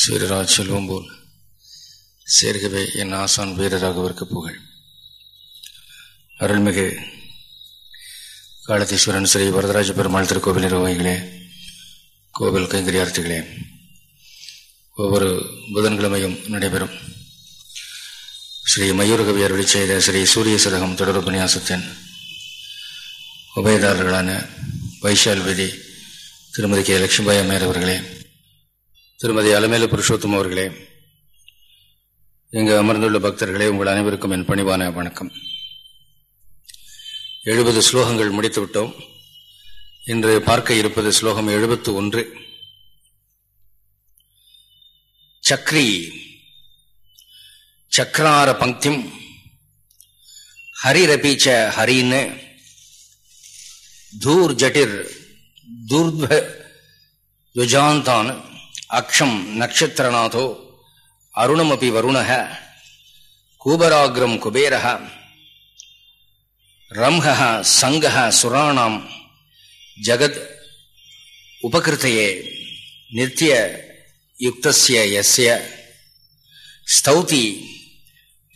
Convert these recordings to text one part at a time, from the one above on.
சீரராஜ் செல்வம் போல் சேர்கவே என் ஆசான் வீரராகவிற்கு புகழ். அருள்மிகு காலதீஸ்வரன் ஸ்ரீ வரதராஜ பெருமாள் திருக்கோவில் நிர்வாகிகளே கோவில் கைங்கரியார்த்திகளே ஒவ்வொரு புதன்கிழமையும் நடைபெறும். ஸ்ரீ மயூரகவி அருளி செய்த ஸ்ரீ சூரிய சதகம் தொடர் உபன்யாசத்தின் உபயதாரர்களான வைஷால் விதி திருமதி கே. லட்சுமிபாய் அம்மையர் அவர்களே திருமதி அலமேலு புருஷோத்தம் அவர்களே இங்கு அமர்ந்துள்ள பக்தர்களே உங்கள் அனைவருக்கும் என் பணிவான வணக்கம். எழுபது ஸ்லோகங்கள் முடித்துவிட்டோம். இன்று பார்க்க இருப்பது ஸ்லோகம் எழுபத்து ஒன்று. சக்ரி சக்ரார பங்கிம் ஹரிரபீச்ச ஹரின்னு தூர் ஜட்டிர் தூர்த்வ யுஜாந்தான் அக்ஷம் நக்ஷத்திரநாதோ அருணமபி வருணக கூபராகிரம் குபேரக ரம்ஹ சங்கஹ சுராணாம் ஜகத் உபகிருத்தையே நித்திய யுக்தசிய எஸ்ய ஸ்தௌதி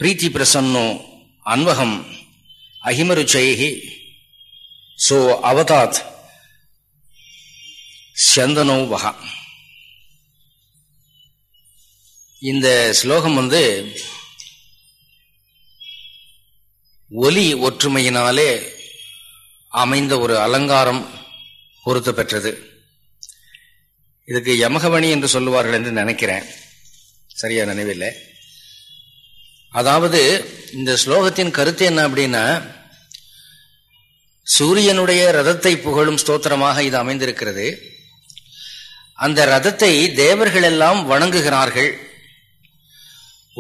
பிரீத்தி பிரசன்னோ அன்வகம் அஹிமருச்சைஹி சோ அவதாத் சந்தனோ வகா இந்த ஸ்லோகம் வந்து ஒலி ஒற்றுமையினாலே அமைந்த ஒரு அலங்காரம் பொருத்த பெற்றது. இதுக்கு யமகவணி என்று சொல்லுவார்கள் என்று நினைக்கிறேன். சரியா நினைவில்லை. அதாவது இந்த ஸ்லோகத்தின் கருத்து என்ன அப்படின்னா சூரியனுடைய ரதத்தை புகழும் ஸ்தோத்திரமாக இது அமைந்திருக்கிறது. அந்த ரதத்தை தேவர்கள் எல்லாம் வணங்குகிறார்கள்.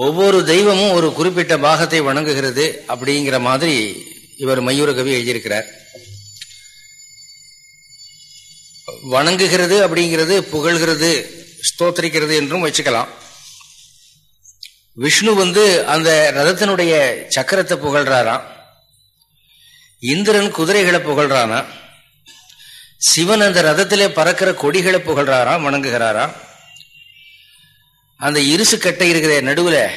ஒவ்வொரு தெய்வமும் ஒரு குறிப்பிட்ட பாகத்தை வணங்குகிறது அப்படிங்கிற மாதிரி இவர் மயூரகவி எழுதியிருக்கிறார். வணங்குகிறது அப்படிங்கிறது புகழ்கிறது ஸ்தோத்திரிக்கிறது என்றும் வச்சுக்கலாம். விஷ்ணு வந்து அந்த ரதத்தினுடைய சக்கரத்தை புகழ்றாராம். இந்திரன் குதிரைகளை புகழ்றானா சிவன் அந்த ரதத்திலே பறக்கிற கொடிகளை புகழ்றாராம் வணங்குகிறாராம். அந்த இருசு கட்டை இருக்கிற நடுவில்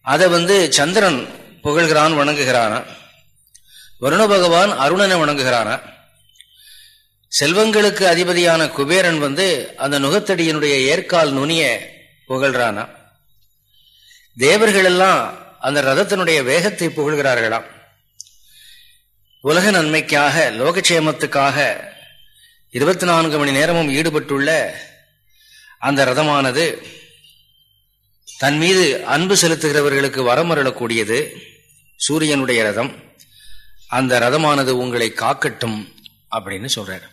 அதை வந்து சந்திரன் புகழ்கிறான் வணங்குகிறானா? வருண பகவான் அருணனை வணங்குகிறானா? செல்வங்களுக்கு அதிபதியான குபேரன் வந்து அந்த நுகத்தடியினுடைய ஏற்கால் நுனிய புகழ்றானா? தேவர்கள் எல்லாம் அந்த ரதத்தினுடைய வேகத்தை புகழ்கிறார்களாம். உலக நன்மைக்காக லோகக்ஷேமத்துக்காக இருபத்தி நான்கு மணி நேரமும் ஈடுபட்டுள்ள அந்த ரதமானது தன் மீது அன்பு செலுத்துகிறவர்களுக்கு வரமருளக்கூடியது சூரியனுடைய ரதம். அந்த ரதமானது உங்களை காக்கட்டும் அப்படின்னு சொல்றாரு.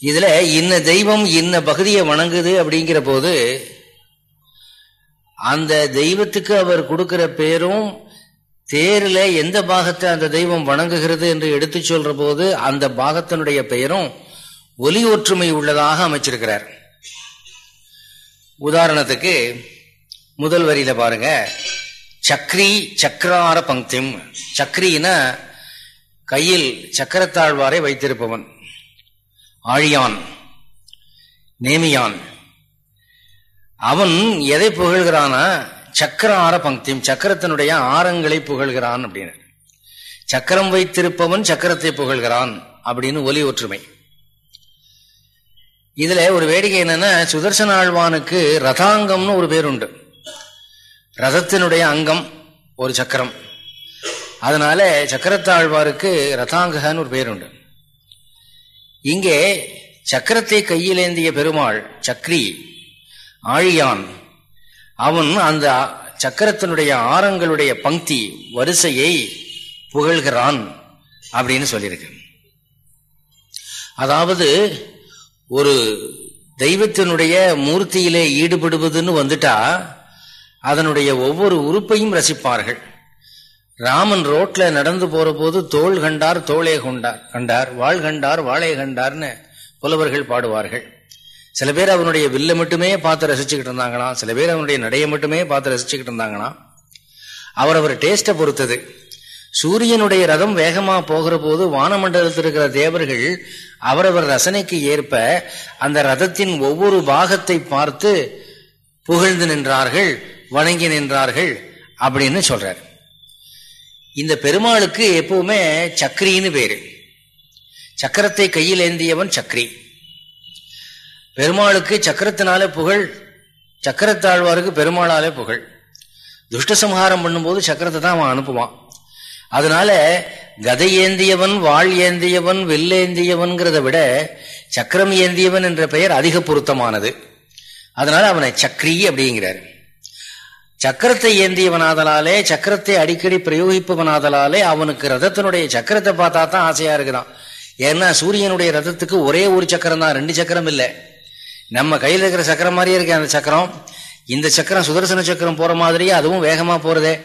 இதுல இன்ன தெய்வம் இன்ன பகுதியை வணங்குது அப்படிங்கிற போது அந்த தெய்வத்துக்கு அவர் கொடுக்கிற பேரும் தேரில் எந்த பாகத்தை அந்த தெய்வம் வணங்குகிறது என்று எடுத்து சொல்ற போது அந்த பாகத்தினுடைய பெயரும் ஒலி ஒற்றுமை உள்ளதாக அமைச்சிருக்கிறார். உதாரணத்துக்கு முதல் வரியில பாருங்க. சக்ரி சக்கரார பங்கிம் சக்ரினா கையில் சக்கரத்தாழ்வாரை வைத்திருப்பவன். ஆழியான். நேமியான். அவன் எதை புகழ்கிறானா? சக்கர ஆர பங்கியும் சக்கரத்தினுடைய ஆரங்களை புகழ்கிறான் அப்படின்னு. சக்கரம் வைத்திருப்பவன் சக்கரத்தை புகழ்கிறான் அப்படின்னு ஒலி ஒற்றுமை. இதுல ஒரு வேடிக்கை என்னன்னா சுதர்சன ஆழ்வானுக்கு ரதாங்கம்னு ஒரு பேர் உண்டு. ரதத்தினுடைய அங்கம் ஒரு சக்கரம். அதனால சக்கரத்தாழ்வாருக்கு ரதாங்கன்னு ஒரு பேர் உண்டு. இங்கே சக்கரத்தை கையிலேந்திய பெருமாள் சக்ரி ஆழியான் அவன் அந்த சக்கரத்தினுடைய ஆரங்களுடைய பங்கி வரிசையை புகழ்கிறான் அப்படின்னு சொல்லியிருக்கு. அதாவது ஒரு தெய்வத்தினுடைய மூர்த்தியிலே ஈடுபடுவதுன்னு வந்துட்டா அதனுடைய ஒவ்வொரு உறுப்பையும் ரசிப்பார்கள். ராமன் ரோட்ல நடந்து போற போது தோல் கண்டார் தோளே கொண்டார் கண்டார் வாழ் கண்டார் வாழை கண்டார்னு புலவர்கள் பாடுவார்கள். சில பேர் அவனுடைய வில்ல மட்டுமே பார்த்து ரசிச்சுக்கிட்டு இருந்தாங்களாம் சில பேர் அவனுடைய நடையை மட்டுமே பார்த்து ரசிச்சுக்கிட்டு இருந்தாங்களாம். அவர் அவர் டேஸ்ட்டை பொறுத்தது. சூரியனுடைய ரதம் வேகமா போகிற போது வானமண்டலத்தில் இருக்கிற தேவர்கள் அவரவர் ரசனைக்கு ஏற்ப அந்த ரதத்தின் ஒவ்வொரு பாகத்தை பார்த்து புகழ்ந்து நின்றார்கள் வணங்கி நின்றார்கள் அப்படின்னு சொல்றார். இந்த பெருமாளுக்கு எப்பவுமே சக்ரின்னு பேரு. சக்கரத்தை கையில் ஏந்தியவன் சக்ரி. பெருமாளுக்கு சக்கரத்தினாலே புகழ் சக்கரத்தாழ்வாருக்கு பெருமாளாலே புகழ். துஷ்டசம்ஹாரம் பண்ணும்போது சக்கரத்தை தான் அவன் அனுப்புவான். அதனால கதை ஏந்தியவன் வாழ் ஏந்தியவன் வெள்ளேந்தியவன்கிறத விட சக்கரம் ஏந்தியவன் என்ற பெயர் அதிக பொருத்தமானது. அதனால அவனை சக்ரி அப்படிங்கிறார். சக்கரத்தை ஏந்தியவனாதலாலே சக்கரத்தை அடிக்கடி பிரயோகிப்பவனாதலாலே அவனுக்கு ரதத்தினுடைய சக்கரத்தை பார்த்தா தான் ஆசையா இருக்குதான். ஏன்னா சூரியனுடைய ரதத்துக்கு ஒரே ஒரு சக்கரம் தான் ரெண்டு சக்கரம் இல்லை. நம்ம கையில் இருக்கிற சக்கரம் மாதிரியே இருக்கு அந்த சக்கரம். இந்த சக்கரம் சுதர்சன சக்கரம் போற மாதிரியே அதுவும் வேகமா போறதே.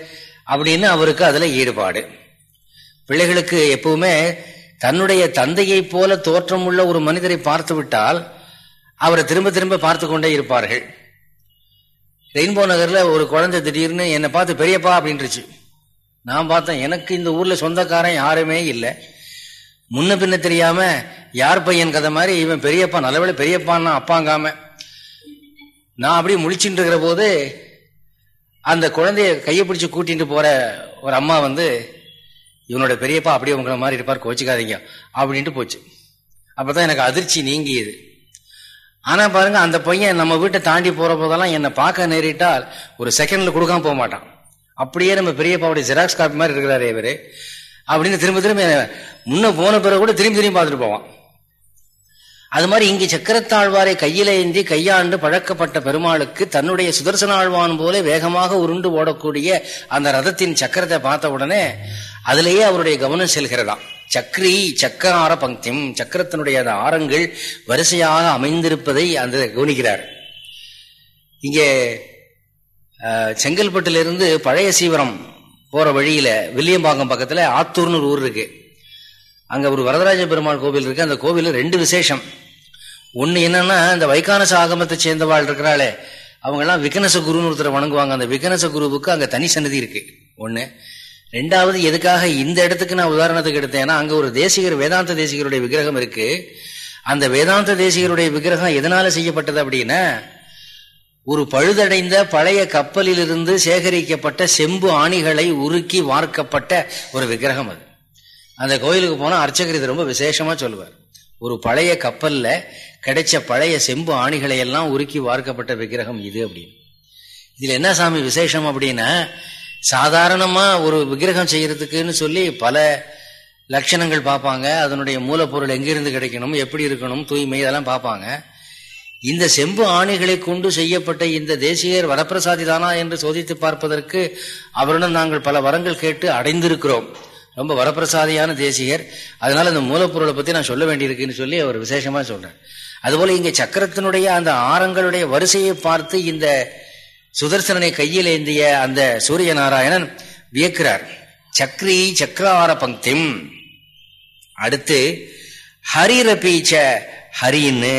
அப்படின்னு அவருக்கு அதுல ஈடுபாடு. பிள்ளைகளுக்கு எப்பவுமே தன்னுடைய தந்தையை போல தோற்றம் உள்ள ஒரு மனிதரை பார்த்து விட்டால் அவரை திரும்ப திரும்ப பார்த்து கொண்டே இருப்பார்கள். ரெயின்போ நகர்ல ஒரு குழந்தை திடீர்னு என்னை பார்த்து பெரியப்பா அப்படின்ட்டுருச்சு நான் பார்த்தேன் எனக்கு இந்த ஊர்ல சொந்தக்காரன் யாருமே இல்லை. முன்ன பின்ன தெரியாம யார் பையன் கதை மாதிரி இவன் பெரியப்பா நல்லவேளை பெரியப்பான்னா அப்பாங்காம. நான் அப்படியே முழிச்சுட்டு இருக்கிற போது அந்த குழந்தைய கையை பிடிச்சி கூட்டிட்டு போற ஒரு அம்மா வந்து இவனோட பெரியப்பா அப்படியே உங்களை மாதிரி இருப்பார் கோச்சிக்காதீங்க அப்படின்ட்டு போச்சு. அப்பதான் எனக்கு அதிர்ச்சி நீங்கியது. ஆனா பாருங்க அந்த பையன் நம்ம வீட்டை தாண்டி போற போதெல்லாம் என்னை பார்க்க நேரிட்டால் ஒரு செகண்ட்ல கொடுக்காம போக மாட்டான். அப்படியே நம்ம பெரியப்பாவுடைய ஜெராக்ஸ் காப்பி மாதிரி இருக்கிறாரு இவரு. அப்படின்னு திரும்ப திரும்ப முன்ன போன பிறகு கூட திரும்பி திரும்பி பார்த்துட்டு போவான். அது மாதிரி இங்கு சக்கரத்தாழ்வாரை கையில ஏந்தி கையாண்டு பழக்கப்பட்ட பெருமாளுக்கு தன்னுடைய சுதர்சன ஆழ்வான் போல வேகமாக உருண்டு ஓடக்கூடிய அந்த ரதத்தின் சக்கரத்தை பார்த்த உடனே அதிலேயே அவருடைய கவனம் செல்கிறதாம். சக்ரி சக்கரார பங்கிம் சக்கரத்தினுடைய அந்த ஆரங்கள் வரிசையாக அமைந்திருப்பதை அந்த கவனிக்கிறார். இங்கே செங்கல்பட்டிலிருந்து பழைய சீவரம் போற வழியில வில்லியம்பாக்கம் பக்கத்துல ஆத்தூர்னு ஒரு ஊர் இருக்கு. அங்க ஒரு வரதராஜ பெருமாள் கோவில் இருக்கு. அந்த கோவிலில் ரெண்டு விசேஷம். ஒன்று என்னன்னா இந்த வைகானச ஆகமத்தை சேர்ந்தவாள் இருக்கிறாளே அவங்க எல்லாம் குருன்னு ஒருத்தர் வணங்குவாங்க. அந்த விகனச குருவுக்கு அங்க தனி சன்னதி இருக்கு. ஒண்ணு. ரெண்டாவது எதுக்காக இந்த இடத்துக்கு நான் உதாரணத்துக்கு எடுத்தேன்னா அங்க ஒரு தேசிகர் வேதாந்த தேசிகருடைய விக்கிரகம் இருக்கு. அந்த வேதாந்த தேசிகருடைய விக்கிரகம் எதனால செய்யப்பட்டது அப்படின்னா ஒரு பழுதடைந்த பழைய கப்பலிலிருந்து சேகரிக்கப்பட்ட செம்பு ஆணிகளை உருக்கி வார்க்கப்பட்ட ஒரு விக்கிரகம் அது. அந்த கோயிலுக்கு போனா அர்ச்சகர் இது ரொம்ப விசேஷமா சொல்லுவார். ஒரு பழைய கப்பல்ல கிடைச்ச பழைய செம்பு ஆணிகளை எல்லாம் உருக்கி வார்க்கப்பட்ட விக்கிரகம் இது அப்படின்னு. இதுல என்ன சாமி விசேஷம் அப்படின்னா சாதாரணமா ஒரு விக்கிரகம் செய்யறதுக்குன்னு சொல்லி பல லட்சணங்கள் பார்ப்பாங்க. அதனுடைய மூலப்பொருள் எங்கிருந்து கிடைக்கணும் எப்படி இருக்கணும் தூய்மை இதெல்லாம் பார்ப்பாங்க. இந்த செம்பு ஆணைகளை கொண்டு செய்யப்பட்ட இந்த தேசியர் வரப்பிரசாதி தானா என்று சோதித்து பார்ப்பதற்கு அவருடன் நாங்கள் பல வரங்கள் கேட்டு அடைந்திருக்கிறோம். ரொம்ப வரப்பிரசாதியான தேசிகர். அதனால இந்த மூலப்பொருளை பத்தி நான் சொல்ல வேண்டியிருக்குன்னு சொல்லி அவர் விசேஷமா சொல்றேன் அதுபோல இங்க சக்கரத்தினுடைய அந்த ஆரங்களுடைய வரிசையை பார்த்து இந்த சுதர்சனனை கையில் ஏந்திய அந்த சூரிய நாராயணன் வியக்கிறார். சக்ரி சக்கரார பங்கிம் அடுத்து ஹரிரபீச்ச ஹரின்னு.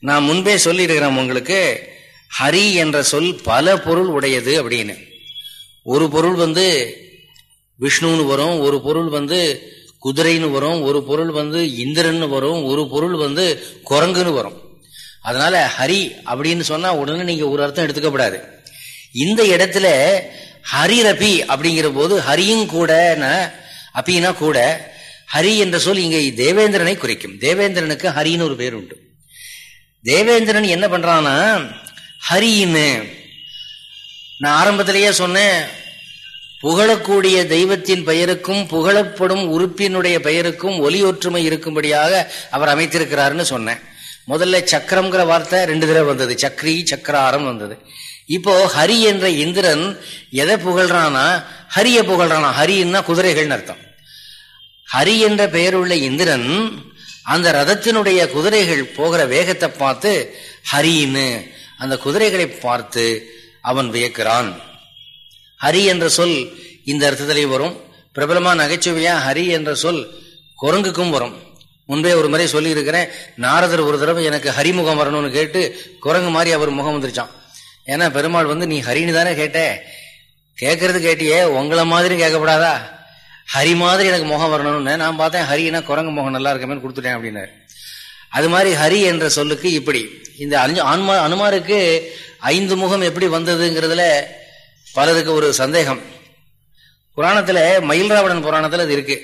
நான் முன்பே சொல்லியிருக்கிறேன் உங்களுக்கு ஹரி என்ற சொல் பல பொருள் உடையது அப்படின்னு. ஒரு பொருள் வந்து விஷ்ணுன்னு வரும் ஒரு பொருள் வந்து குதிரைன்னு வரும் ஒரு பொருள் வந்து இந்திரன்னு வரும் ஒரு பொருள் வந்து குரங்குன்னு வரும். அதனால ஹரி அப்படின்னு சொன்னா உடனே நீங்க ஒரு அர்த்தம் எடுத்துக்கப்படாது. இந்த இடத்துல ஹரிரபி அப்படிங்கிற போது ஹரியும் கூட அப்பினா கூட ஹரி என்ற சொல் இங்க தேவேந்திரனை குறைக்கும். தேவேந்திரனுக்கு ஹரின்னு ஒரு பேர் உண்டு. தேவேந்திரன் என்ன பண்றான்னா ஹரின்னு நான் ஆரம்பத்திலேயே சொன்னேன் புகழக்கூடிய தெய்வத்தின் பெயருக்கும் புகழப்படும் உறுப்பினுடைய பெயருக்கும் ஒலி ஒற்றுமை இருக்கும்படியாக அவர் அமைத்திருக்கிறாருன்னு சொன்னேன். முதல்ல சக்கரம்ங்கிற வார்த்தை ரெண்டு தடவை வந்தது. சக்ரி சக்கராரம் வந்தது. இப்போ ஹரி என்ற இந்திரன் எதை புகழ்றானா ஹரிய புகழ்றானா? ஹரின்னா குதிரைகள்னு அர்த்தம். ஹரி என்ற பெயருள்ள இந்திரன் அந்த ரதத்தினுடைய குதிரைகள் போகிற வேகத்தை பார்த்து ஹரின்னு அந்த குதிரைகளை பார்த்து அவன் வியக்கிறான். ஹரி என்ற சொல் இந்த அர்த்தத்திலே வரும். பிரபலமா நகைச்சுவையா ஹரி என்ற சொல் குரங்குக்கும் வரும். முன்பே ஒரு முறை சொல்லியிருக்கிறேன் நாரதர் ஒரு தடவை எனக்கு ஹரிமுகம் வரணும்னு கேட்டு குரங்கு மாதிரி அவர் முகம் வந்துருச்சான் ஏன்னா பெருமாள் வந்து நீ ஹரின்னு தானே கேட்ட? கேட்கறது கேட்டியே உங்களை மாதிரி கேட்கப்படாதா ஹரி மாதிரி எனக்கு முகம் வரணும்னு. நான் பார்த்தேன் ஹரினா குரங்கு முகம் நல்லா இருக்கமேனு கொடுத்துட்டேன் அப்படின்னாரு. அது மாதிரி ஹரி என்ற சொல்லுக்கு இப்படி. இந்த அஞ்சு ஆன்மா அனுமாருக்கு ஐந்து முகம் எப்படி வந்ததுங்கிறதுல பலருக்கு ஒரு சந்தேகம். புராணத்துல மயில் ராவணன் புராணத்துல அது இருக்கு.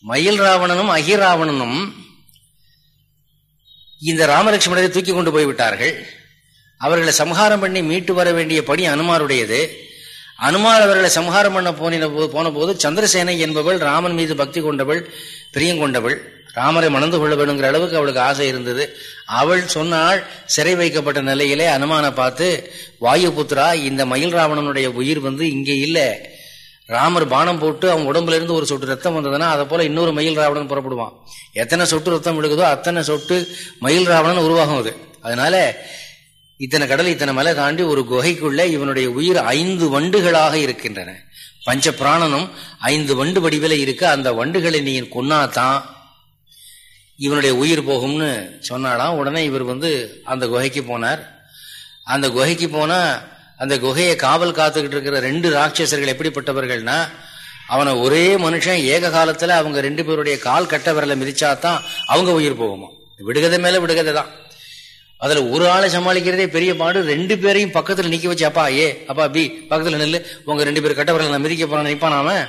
மயில் ராவணனும் அகிராவணனும் இந்த ராமலட்சுமணரை தூக்கி கொண்டு போய்விட்டார்கள் அவர்களை சம்ஹாரம் பண்ணி மீட்டு வர வேண்டிய பணி அனுமாருடையது. அனுமார் அவர்களை சம்ஹாரம் பண்ண போன போன போது சந்திரசேனை என்பவள் ராமன் மீது பக்தி கொண்டவள் பிரியம் கொண்டவள். ராமரை மணந்து கொள்ள வேணுங்கிற அளவுக்கு அவளுக்கு ஆசை இருந்தது. அவள் சொன்னாள் சிறை வைக்கப்பட்ட நிலையிலே அனுமானை பார்த்து வாயுபுத்ரா இந்த மயில் ராவணனுடைய உயிர் வந்து இங்கே இல்லை. ராமர் பானம் போட்டு அவன் உடம்புல இருந்து ஒரு சொட்டு ரத்தம் வந்ததுன்னா அதை போல இன்னொரு மயில் ராவணன் புறப்படுவான். எத்தனை சொட்டு ரத்தம் விழுகுதோ அத்தனை சொட்டு மயில் ராவணன் உருவாகும் அது. அதனால இத்தனை கடல் இத்தனை மலை தாண்டி ஒரு குகைக்குள்ள இவனுடைய உயிர் ஐந்து வண்டுகளாக இருக்கின்றன. பஞ்ச பிராணனும் ஐந்து வண்டு வடிவில இருக்கு அந்த வண்டுகளை நீ கொன்னாதான் இவனுடைய உயிர் போகும்னு சொன்னாலாம். உடனே இவர் வந்து அந்த குகைக்கு போனார். அந்த குகைக்கு போனா அந்த குகையை காவல் காத்துக்கிட்டு இருக்கிற ரெண்டு ராட்சசர்கள் எப்படிப்பட்டவர்கள்னா அவனை ஒரே மனுஷன் ஏக காலத்துல அவங்க ரெண்டு பேருடைய கால் கட்ட விரல மிதிச்சாதான் அவங்க உயிர் போகுமா? விடுகதை மேல விடுகதை தான். அதுல ஒரு ஆளை சமாளிக்கிறதே பெரிய பாடு. ரெண்டு பேரையும் பக்கத்துல நிக்க வச்சு அப்பா ஏ அப்பா பி பக்கத்துல நெல்லு. உங்க ரெண்டு பேர் கட்ட விரல மிதிக்க போறான்னு நினைப்பான் அவன்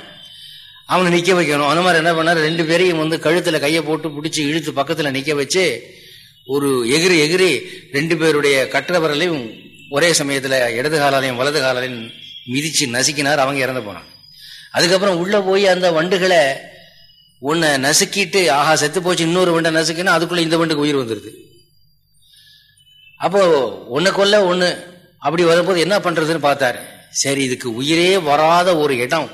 அவனை நிக்க வைக்கணும். அந்த மாதிரி என்ன பண்ணாரு? ரெண்டு பேரையும் வந்து கழுத்துல கையை போட்டு பிடிச்சி இழுத்து பக்கத்துல நிக்க வச்சு ஒரு எகிரி எகிரி ரெண்டு பேருடைய கட்டுற ஒரே சமயத்துல இடது காலாலையும் வலது காலாலையும் மிதிச்சு நசுக்கினார். அவங்க இறந்து போனாங்க. அதுக்கப்புறம் உள்ள போய் அந்த வண்டுகளை உன்னை நசுக்கிட்டு ஆஹா செத்து போச்சு இன்னொரு வண்டை நசுக்கினா அதுக்குள்ள இந்த வண்டுக்கு உயிர் வந்துருது. அப்போ ஒன்னு கொல்ல ஒண்ணு அப்படி வரும்போது என்ன பண்றதுன்னு பார்த்தாரு. சரி இதுக்கு உயிரே வராத ஒரு இடம்.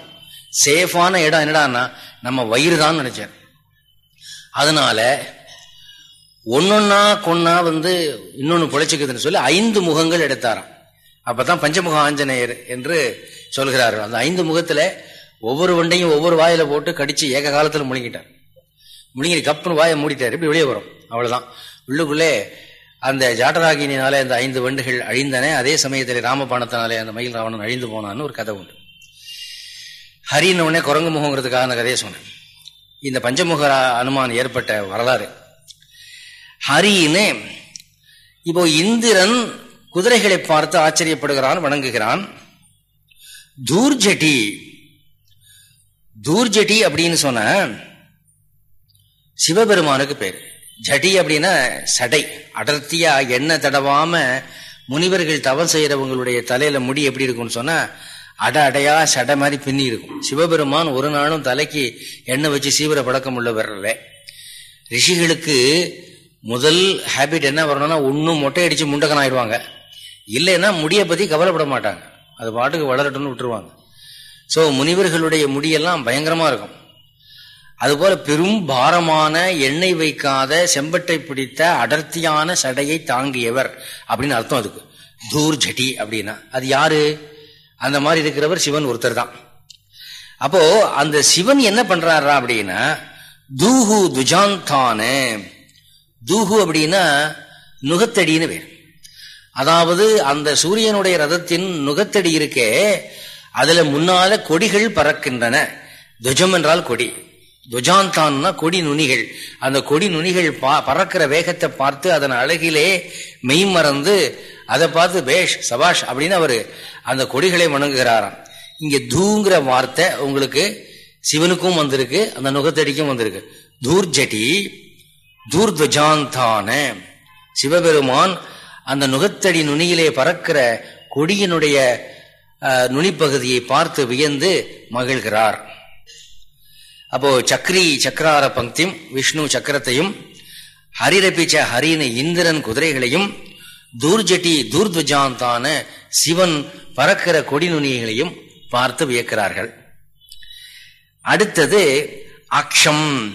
சேஃபான இடம் என்னடான்னா நம்ம வயிறு தான் நினைச்சேன். அதனால ஒன்னொன்னா கொன்னா வந்து இன்னொன்னு பிழைச்சிக்குதுன்னு சொல்லி ஐந்து முகங்கள் எடுத்தாராம். அப்பதான் பஞ்சமுக ஆஞ்சநேயர் என்று சொல்கிறார்கள். அந்த ஐந்து முகத்துல ஒவ்வொரு வண்டையும் ஒவ்வொரு வாயில போட்டு கடிச்சு ஏக காலத்துல முழுங்கிட்டார். முழுங்கி கப்புன்னு வாயை மூடிட்டார் இப்படி வெளியே வரும். அவ்வளவுதான். உள்ளுக்குள்ளே அந்த ஜாட்டராகினாலே அந்த ஐந்து வண்டுகள் அழிந்தன. அதே சமயத்தில் ராமபாணத்தினாலே அந்த மயில் ராவணன் அழிந்து போனான்னு ஒரு கதை உண்டு. ஹரின்னு உடனே குரங்கு முகங்கிறதுக்காக அந்த கதையை சொன்னேன். இந்த பஞ்சமுக அனுமான் ஏற்பட்ட வரலாறு. ஹரின்னு இப்போ இந்திரன் குதிரைகளை பார்த்து ஆச்சரியப்படுகிறான் வணங்குகிறான். தூர்ஜட்டி தூர்ஜட்டி அப்படின்னு சொன்ன சிவபெருமானுக்கு பேர். ஜடி அப்படின்னா சடை அடர்த்தியா எண்ணெய் தடவாம முனிவர்கள் தவம் செய்யறவங்களுடைய தலையில முடி எப்படி இருக்கும்னு சொன்னா அட அடையா சடை மாதிரி பின்னி இருக்கும். சிவபெருமான் ஒரு நாளும் தலைக்கு எண்ணெய் வச்சு சீவிர பழக்கம் உள்ளவர்ல. ரிஷிகளுக்கு முதல் ஹேபிட் என்ன வரணும்னா ஒன்னும் மொட்டை அடிச்சு முண்டகன் ஆயிடுவாங்க. இல்லைன்னா முடியை பத்தி கவலைப்பட மாட்டாங்க. அது பாட்டுக்கு வளரட்டும்னு விட்டுருவாங்க. ஸோ முனிவர்களுடைய முடியெல்லாம் பயங்கரமா இருக்கும். அதுபோல பெரும் பாரமான எண்ணெய் வைக்காத செம்பட்டை பிடித்த அடர்த்தியான சடையை தாங்கியவர் அப்படின்னு அர்த்தம் அதுக்கு. தூர் ஜட்டி அப்படின்னா. அது யாரு? அந்த மாதிரி இருக்கிறவர் சிவன் ஒருத்தர் தான். அப்போ அந்த சிவன் என்ன பண்றாரா அப்படின்னா தூஹு துஜாந்தானு. தூஹு அப்படின்னா நுகத்தடின்னு பேர். அதாவது அந்த சூரியனுடைய ரதத்தின் நுகத்தடி இருக்கே அதுல முன்னால கொடிகள் பறக்கின்றன. துஜம் என்றால் கொடி. துஜாந்தான்னா கொடி நுனிகள். அந்த கொடி நுனிகள் பா பறக்கிற வேகத்தை பார்த்து அதன் அழகிலே மெய்மறந்து அதை பார்த்து பேஷ் சபாஷ் அப்படின்னு அவர் அந்த கொடிகளை வணங்குகிறாராம். இங்க தூங்கிற வார்த்தை உங்களுக்கு சிவனுக்கும் வந்திருக்கு அந்த நுகத்தடிக்கும் வந்திருக்கு. தூர்ஜட்டி தூர்துஜாந்தான சிவபெருமான் அந்த நுகத்தடி நுனியிலே பறக்கிற கொடியினுடைய நுனிப்பகுதியை பார்த்து வியந்து மகிழ்கிறார். அப்போ சக்ரி சக்கரார பங்கியும் விஷ்ணு சக்கரத்தையும் ஹரிரபிச்ச ஹரின இந்திரன் குதிரைகளையும் தூர்ஜட்டி தூர்துஜாந்தான சிவன் பறக்கிற கொடி நுனிகளையும் பார்த்து வியக்கிறார்கள். அடுத்தது அக்ஷம்.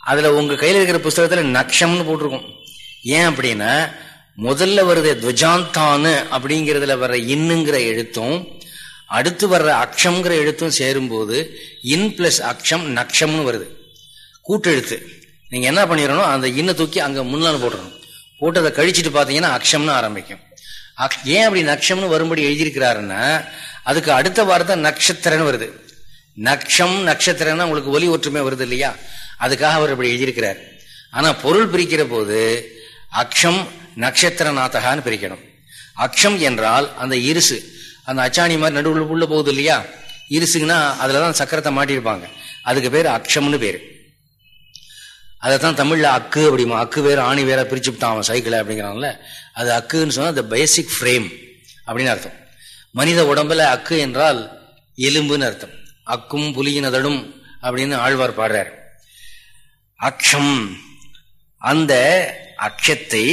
அதுல உங்க கையில் இருக்கிற புஸ்தகத்துல நக்ஷம்னு போட்டிருக்கும். ஏன் அப்படின்னா முதல்ல வருது துஜாந்தானு அப்படிங்கிறதுல வர்ற இன்னுங்கிற எழுத்தும் அடுத்து வர்ற அக்ஷம்ங்கிற எழுத்தும் சேரும்போது இன் பிளஸ் அக்ஷம் நக்ஷம்னு வருது. கூட்டெழுத்து. நீங்க என்ன பண்ணிடணும்? அந்த இன்னை தூக்கி அங்க முன்னால் போட்டுடணும். போட்டு அதை கழிச்சிட்டு பார்த்தீங்கன்னா அக்ஷம்னு ஆரம்பிக்கும். அக்- ஏன் அப்படி நக்ஷம்னு வரும்படி எழுதியிருக்கிறாருன்னா அதுக்கு அடுத்த வாரத்தை நட்சத்திரன்னு வருது. நக்ஷம் நட்சத்திரம்னா உங்களுக்கு ஒலி ஒற்றுமை வருது இல்லையா? அதுக்காக அவர் அப்படி எழுதியிருக்கிறார். ஆனா பொருள் பிரிக்கிற போது அக்ஷம் நட்சத்திரநாதகான்னு பிரிக்கணும். அக்ஷம் என்றால் அந்த இருசு. அந்த அச்சாணி மாதிரி நடுவில் உள்ள போகுது இல்லையா? இருசுங்கன்னா தான் சக்கரத்தை மாட்டியிருப்பாங்க. அதுக்கு பேர் அக்ஷம்னு பேர். அதை தான் தமிழில் அக்கு அப்படிமா அக்கு வேற ஆணி வேற பிரிச்சு விட்டான் அவன் சைக்கிளை அப்படிங்கிறான்ல. அது அக்குன்னு சொன்னால் the பேசிக் ஃப்ரேம் அப்படின்னு அர்த்தம். மனித உடம்புல அக்கு என்றால் எலும்புன்னு அர்த்தம். அக்கும் புலியினதடும் அப்படின்னு ஆழ்வார் பாடுறார். அக்ஷம் அந்த அக்ஷத்தை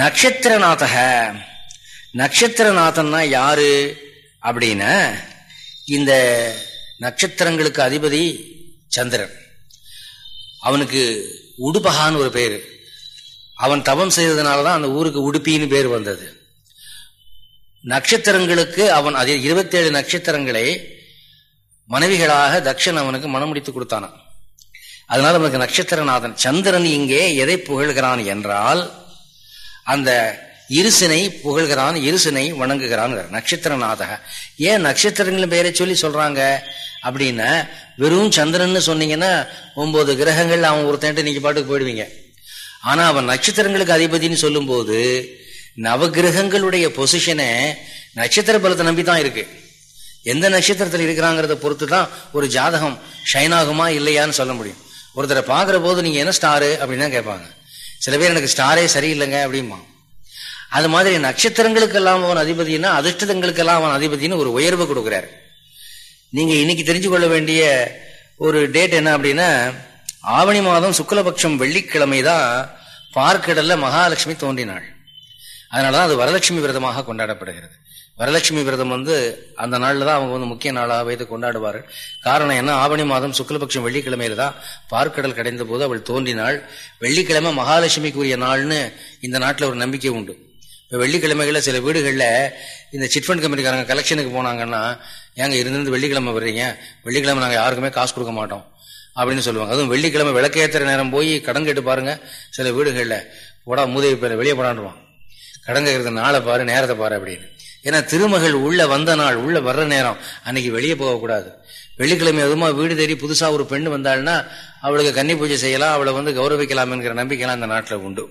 நட்சத்திரநாதக நட்சத்திரநாதன்னா யாரு அப்படின்னா இந்த நட்சத்திரங்களுக்கு அதிபதி சந்திரன். அவனுக்கு உடுபகான்னு ஒரு பேர். அவன் தவம் செய்ததுனால தான் அந்த ஊருக்கு உடுப்பின்னு பேர் வந்தது. நட்சத்திரங்களுக்கு அவன் அது இருபத்தேழு நட்சத்திரங்களை மனைவிகளாக தக்ஷன் அவனுக்கு மனம் முடித்து கொடுத்தானான் அதனால அவனுக்கு நட்சத்திரநாதன் சந்திரன் இங்கே எதை புகழ்கிறான் என்றால் அந்த இருசினை புகழ்கிறான் இருசினை வணங்குகிறான் நட்சத்திரநாதக. ஏன் நட்சத்திரங்களின் பெயரை சொல்லி சொல்றாங்க? அப்படின்னா வெறும் சந்திரன் சொன்னீங்கன்னா ஒன்பது கிரகங்கள் அவன் ஒருத்தன்ட்டு நீங்க பாட்டுக்கு போயிடுவீங்க. ஆனா அவன் நட்சத்திரங்களுக்கு அதிபதினு சொல்லும்போது நவகிரகங்களுடைய பொசிஷனை நட்சத்திர பலத்தை நம்பி தான் இருக்கு. எந்த நட்சத்திரத்தில் இருக்கிறாங்கிறத பொறுத்து தான் ஒரு ஜாதகம் ஷைன் ஆகுமா இல்லையான்னு சொல்ல முடியும். ஒருத்தரை பார்க்குற போது நீங்க என்ன ஸ்டாரு அப்படின்னு தான் கேட்பாங்க. சில பேர் எனக்கு ஸ்டாரே சரியில்லைங்க அப்படிமா அது மாதிரி நட்சத்திரங்களுக்கெல்லாம் அவன் அதிபதினா அதிர்ஷ்டங்களுக்கெல்லாம் அவன் அதிபதினு ஒரு உயர்வு கொடுக்குறாரு. நீங்க இன்னைக்கு தெரிஞ்சு கொள்ள வேண்டிய ஒரு டேட் என்ன அப்படின்னா ஆவணி மாதம் சுக்லபக்ஷம் வெள்ளிக்கிழமை தான் பார்க்கடல்ல மகாலட்சுமி தோன்றினாள். அதனாலதான் அது வரலட்சுமி விரதமாக கொண்டாடப்படுகிறது. வரலட்சுமி விரதம் வந்து அந்த நாள்ல தான் அவங்க வந்து முக்கிய நாளாக வைத்து கொண்டாடுவார்கள். காரணம் என்ன? ஆவணி மாதம் சுக்லபக்ஷம் வெள்ளிக்கிழமையில தான் பார்க்கடல் கடைந்த போது அவள் தோன்றினாள். வெள்ளிக்கிழமை மகாலட்சுமிக்குரிய நாள்னு இந்த நாட்டில் ஒரு நம்பிக்கை உண்டு. வெள்ளிக்கிழமைகளில் சில வீடுகளில் இந்த சிட்ஃபண்ட் கம்பெனிக்காரங்க கலெக்ஷனுக்கு போனாங்கன்னா ஏங்க இருந்து வெள்ளிக்கிழமை வர்றீங்க? வெள்ளிக்கிழமை நாங்கள் யாருக்குமே காசு கொடுக்க மாட்டோம். அப்படின்னு சொல்லுவாங்க. அதுவும் வெள்ளிக்கிழமை விளக்கேற்றுற நேரம் போய் கடன் கேட்டு பாருங்க சில வீடுகளில். போடா மூதவி பேர் வெளியே போடாண்டுவான் கடன் கேட்கறது நாளை பாரு நேரத்தை பாரு அப்படின்னு. ஏன்னா திருமகள் உள்ள வந்த நாள் உள்ள வர்ற நேரம் அன்னைக்கு வெளியே போகக்கூடாது. வெள்ளிக்கிழமை அதுமா வீடு தேடி புதுசாக ஒரு பெண் வந்தாள்னா அவளுக்கு கன்னி பூஜை செய்யலாம் அவளை வந்து கௌரவிக்கலாம் என்கிற நம்பிக்கைலாம் அந்த நாட்டில் உண்டு.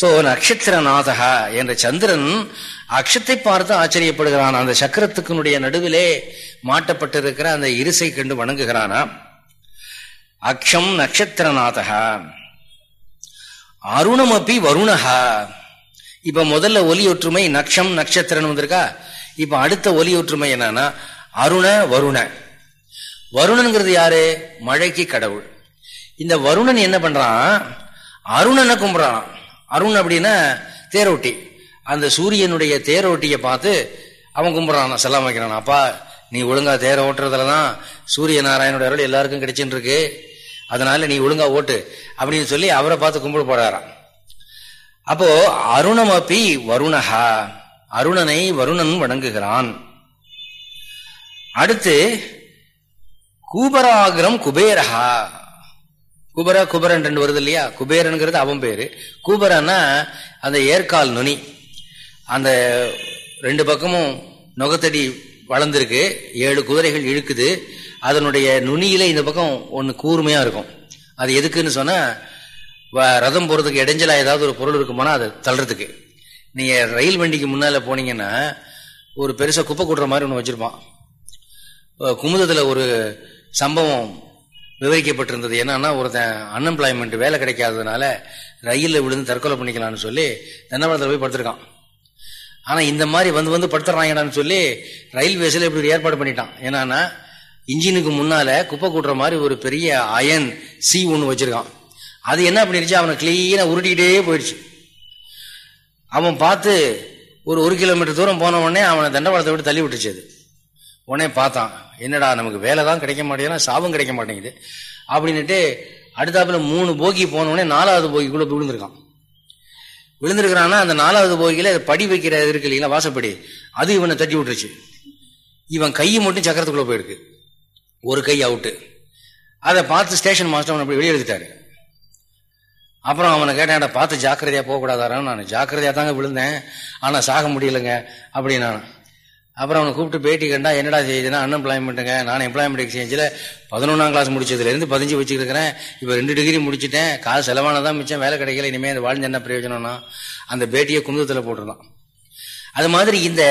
சோ நட்சத்திரநாதகா என்ற சந்திரன் அக்ஷத்தை பார்த்து ஆச்சரியப்படுகிறான். அந்த சக்கரத்துக்குனுடைய நடுவிலே மாட்டப்பட்டிருக்கிற அந்த இருசை கண்டு வணங்குகிறானா? அக்ஷம் நட்சத்திரநாதகா அருணமப்பி வருணகா. இப்ப முதல்ல ஒலி ஒற்றுமை நக்ஷம் நட்சத்திரன் வந்திருக்கா? இப்ப அடுத்த ஒலி ஒற்றுமை என்னன்னா அருண வருண. வருணன்கிறது யாரு? மழைக்கு கடவுள். இந்த வருணன் என்ன பண்றான்? அருணனை கும்பிட்றான் அருண் அப்படின்னா தேரோட்டி. அந்த சூரியனுடைய தேரோட்டியை பார்த்து அவன் கும்பிடுறான் செல்லாம் வைக்கிறான். அப்பா நீ ஒழுங்கா தேர ஓட்டுறதுலதான் சூரிய நாராயணோட அருள் எல்லாருக்கும் கிடைச்சின்னு இருக்கு அதனால நீ ஒழுங்கா ஓட்டு அப்படின்னு சொல்லி அவரை பார்த்து கும்பிட போறாராம். அப்போ அருணமப்பி வருணஹா. அருணனை வருணன் வணங்குகிறான். அடுத்து கூபராகிரம் குபேரஹா. குபர குபரன் ரெண்டு வருது இல்லையா? குபேரனுங்கிறது அவன் பேரு. கூபரன்னா அந்த ஏற்கால் நுனி. அந்த ரெண்டு பக்கமும் நுகத்தடி வளர்ந்துருக்கு. ஏழு குதிரைகள் இழுக்குது. அதனுடைய நுனியில இந்த பக்கம் ஒன்று கூர்மையா இருக்கும். அது எதுக்குன்னு சொன்னா வ- ரதம் போறதுக்கு இடைஞ்சலா ஏதாவது ஒரு பொருள் இருக்குமானா அதை தள்ளுறதுக்கு. நீங்க ரயில் வண்டிக்கு முன்னால போனீங்கன்னா ஒரு பெருசா குப்பை கூட்டுற மாதிரி ஒன்று வச்சிருப்பான். குமுதத்துல ஒரு சம்பவம் விவரிக்கப்பட்டிருந்தது என்னன்னா ஒருத்தன் அன்எம்ப்ளாய்மெண்ட் வேலை கிடைக்காததுனால ரயிலில் விழுந்து தற்கொலை பண்ணிக்கலாம்னு சொல்லி தென்னமரத்தில் போய் படுத்திருக்கான். ஆனால் இந்த மாதிரி வந்து வந்து படுத்துறாங்கடான்னு சொல்லி ரயில்வேஸில் இப்படி ஒரு ஏற்பாடு பண்ணிட்டான். என்னன்னா இன்ஜினுக்கு முன்னால குப்பை கூட்டுற மாதிரி ஒரு பெரிய அயன் சி ஒன்று வச்சிருக்கான். அது என்ன பண்ணிருச்சு? அவனை கிளீனாக உருட்டிக்கிட்டே போயிடுச்சு. அவன் பார்த்து ஒரு ஒரு கிலோமீட்டர் தூரம் போன உடனே அவனை தண்டவாளத்தை விட்டு தள்ளி விட்டுச்சு அது. உடனே பார்த்தான். என்னடா நமக்கு வேலை தான் கிடைக்க மாட்டேங்குது சாபம் கிடைக்க மாட்டேங்குது. அப்படின்னுட்டு அடுத்தாப்புல மூணு போகி போனோடனே நாலாவது போகிக்குள்ள விழுந்திருக்கான். விழுந்திருக்கிறான்னா அந்த நாலாவது போகியில படி வைக்கிற இருக்கு இல்லைங்களா வாசப்படி அது இவனை தட்டி விட்டுருச்சு. இவன் கையை மட்டும் சக்கரத்துக்குள்ள போயிருக்கு. ஒரு கை அவுட்டு அதை பார்த்து ஸ்டேஷன் மாஸ்டர் அவனை அப்படி வெளியே எடுத்துட்டாரு அப்புறம் அவனை கேட்டேன் பார்த்து ஜாக்கிரதையா போகக்கூடாதாரான்னு நான் ஜாக்கிரதையா தாங்க விழுந்தேன். ஆனா சாக முடியலங்க. அப்படின்னு நான் அப்புறம் அவனை கூப்பிட்டு பேட்டி கண்டா என்னடா செய்யுதுன்னா அன்எம்ப்ளாய்மெண்ட்டுங்க நான் எம்ப்ளாய்மெண்ட் எக்ஸ்சேஞ்சில் பதினொன்றாம் கிளாஸ் முடிச்சதுலேருந்து பதிஞ்சு வச்சுருக்கிறேன் இப்போ ரெண்டு டிகிரி முடிச்சுட்டேன். காசு செலவானதான் மிச்சம். வேலை கிடைக்கல. இனிமேல் அந்த வாழ்ந்து என்ன பிரயோஜனம்னா? அந்த பேட்டியை குந்தத்தில் போட்டுருந்தான். அது மாதிரி இந்த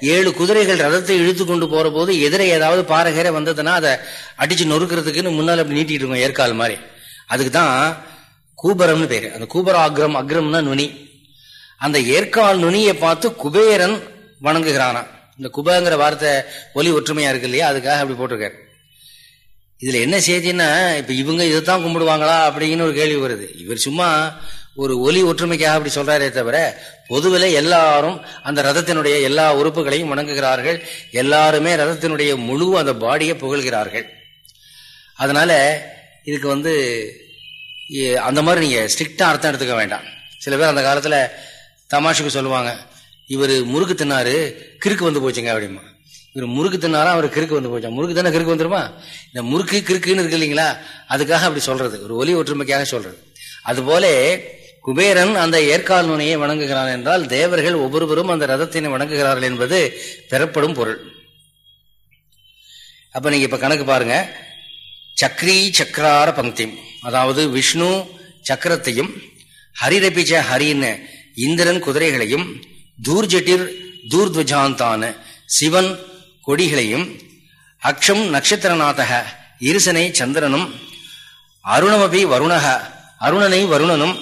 ஏழு குதிரைகள் ரதத்தை இழுத்து கொண்டு போகிற போது எதிரே ஏதாவது பாறைகரை வந்ததுன்னா அதை அடித்து நொறுக்கிறதுக்குன்னு முன்னால் அப்படி நீட்டிட்டு இருக்கும் ஏற்கால் மாதிரி. அதுக்கு தான் கூபரம்னு பேர். அந்த கூபர அக்ரம் அக்ரம்னா நுனி. அந்த ஏற்கால் நுனியை பார்த்து குபேரன் வணங்குகிறானான் இந்த குபாங்கிற வார்த்தை ஒலி ஒற்றுமையா இருக்கு இல்லையா? அதுக்காக அப்படி போட்டிருக்காரு. இதுல என்ன செய்தின்னா இப்ப இவங்க இதைத்தான் கும்பிடுவாங்களா அப்படிங்கிற ஒரு கேள்வி வருது. இவர் சும்மா ஒரு ஒலி ஒற்றுமைக்காக அப்படி சொல்றாரே தவிர பொதுவில் எல்லாரும் அந்த ரதத்தினுடைய எல்லா உறுப்புகளையும் வணங்குகிறார்கள். எல்லாருமே ரதத்தினுடைய முழு அந்த பாடியை புகழ்கிறார்கள். அதனால இதுக்கு வந்து அந்த மாதிரி நீங்க ஸ்ட்ரிக்டா அர்த்தம் எடுத்துக்க வேண்டாம். சில பேர் அந்த காலத்துல தமாஷுக்கு சொல்லுவாங்க இவர் முறுக்கு தின்னாரு கிறுக்கு வந்து போச்சுங்க அப்படிமா. இவர் முறுக்கு தின்னாரா அவர் கிறுக்கு வந்து போச்சா? முறுக்கு தானே கிறுக்கு வந்துருமா? இந்த முறுக்கு கிறுக்குன்னு இருக்கு இல்லைங்களா? அதுக்காக அப்படி சொல்றது. ஒரு ஒலி ஒற்றுமைக்காக சொல்றது. அதுபோல குபேரன் அந்த ஏற்கால் நுனையை வணங்குகிறான் என்றால் தேவர்கள் ஒவ்வொருவரும் அந்த ரதத்தினை வணங்குகிறார்கள் என்பது பெறப்படும் பொருள். அப்ப நீங்க இப்ப கணக்கு பாருங்க. சக்ரி சக்கரார பங்கிம் அதாவது விஷ்ணு சக்கரத்தையும் ஹரிரபிச்ச ஹரின்னு இந்திரன் குதிரைகளையும் தூர்ஜட்டிர் தூர்துவஜாந்தான சிவன் கொடிகளையும் அக்ஷம் நட்சத்திரநாதக இருசனை சந்திரனும் அருணமபி வருணக அருணனை வருணனும்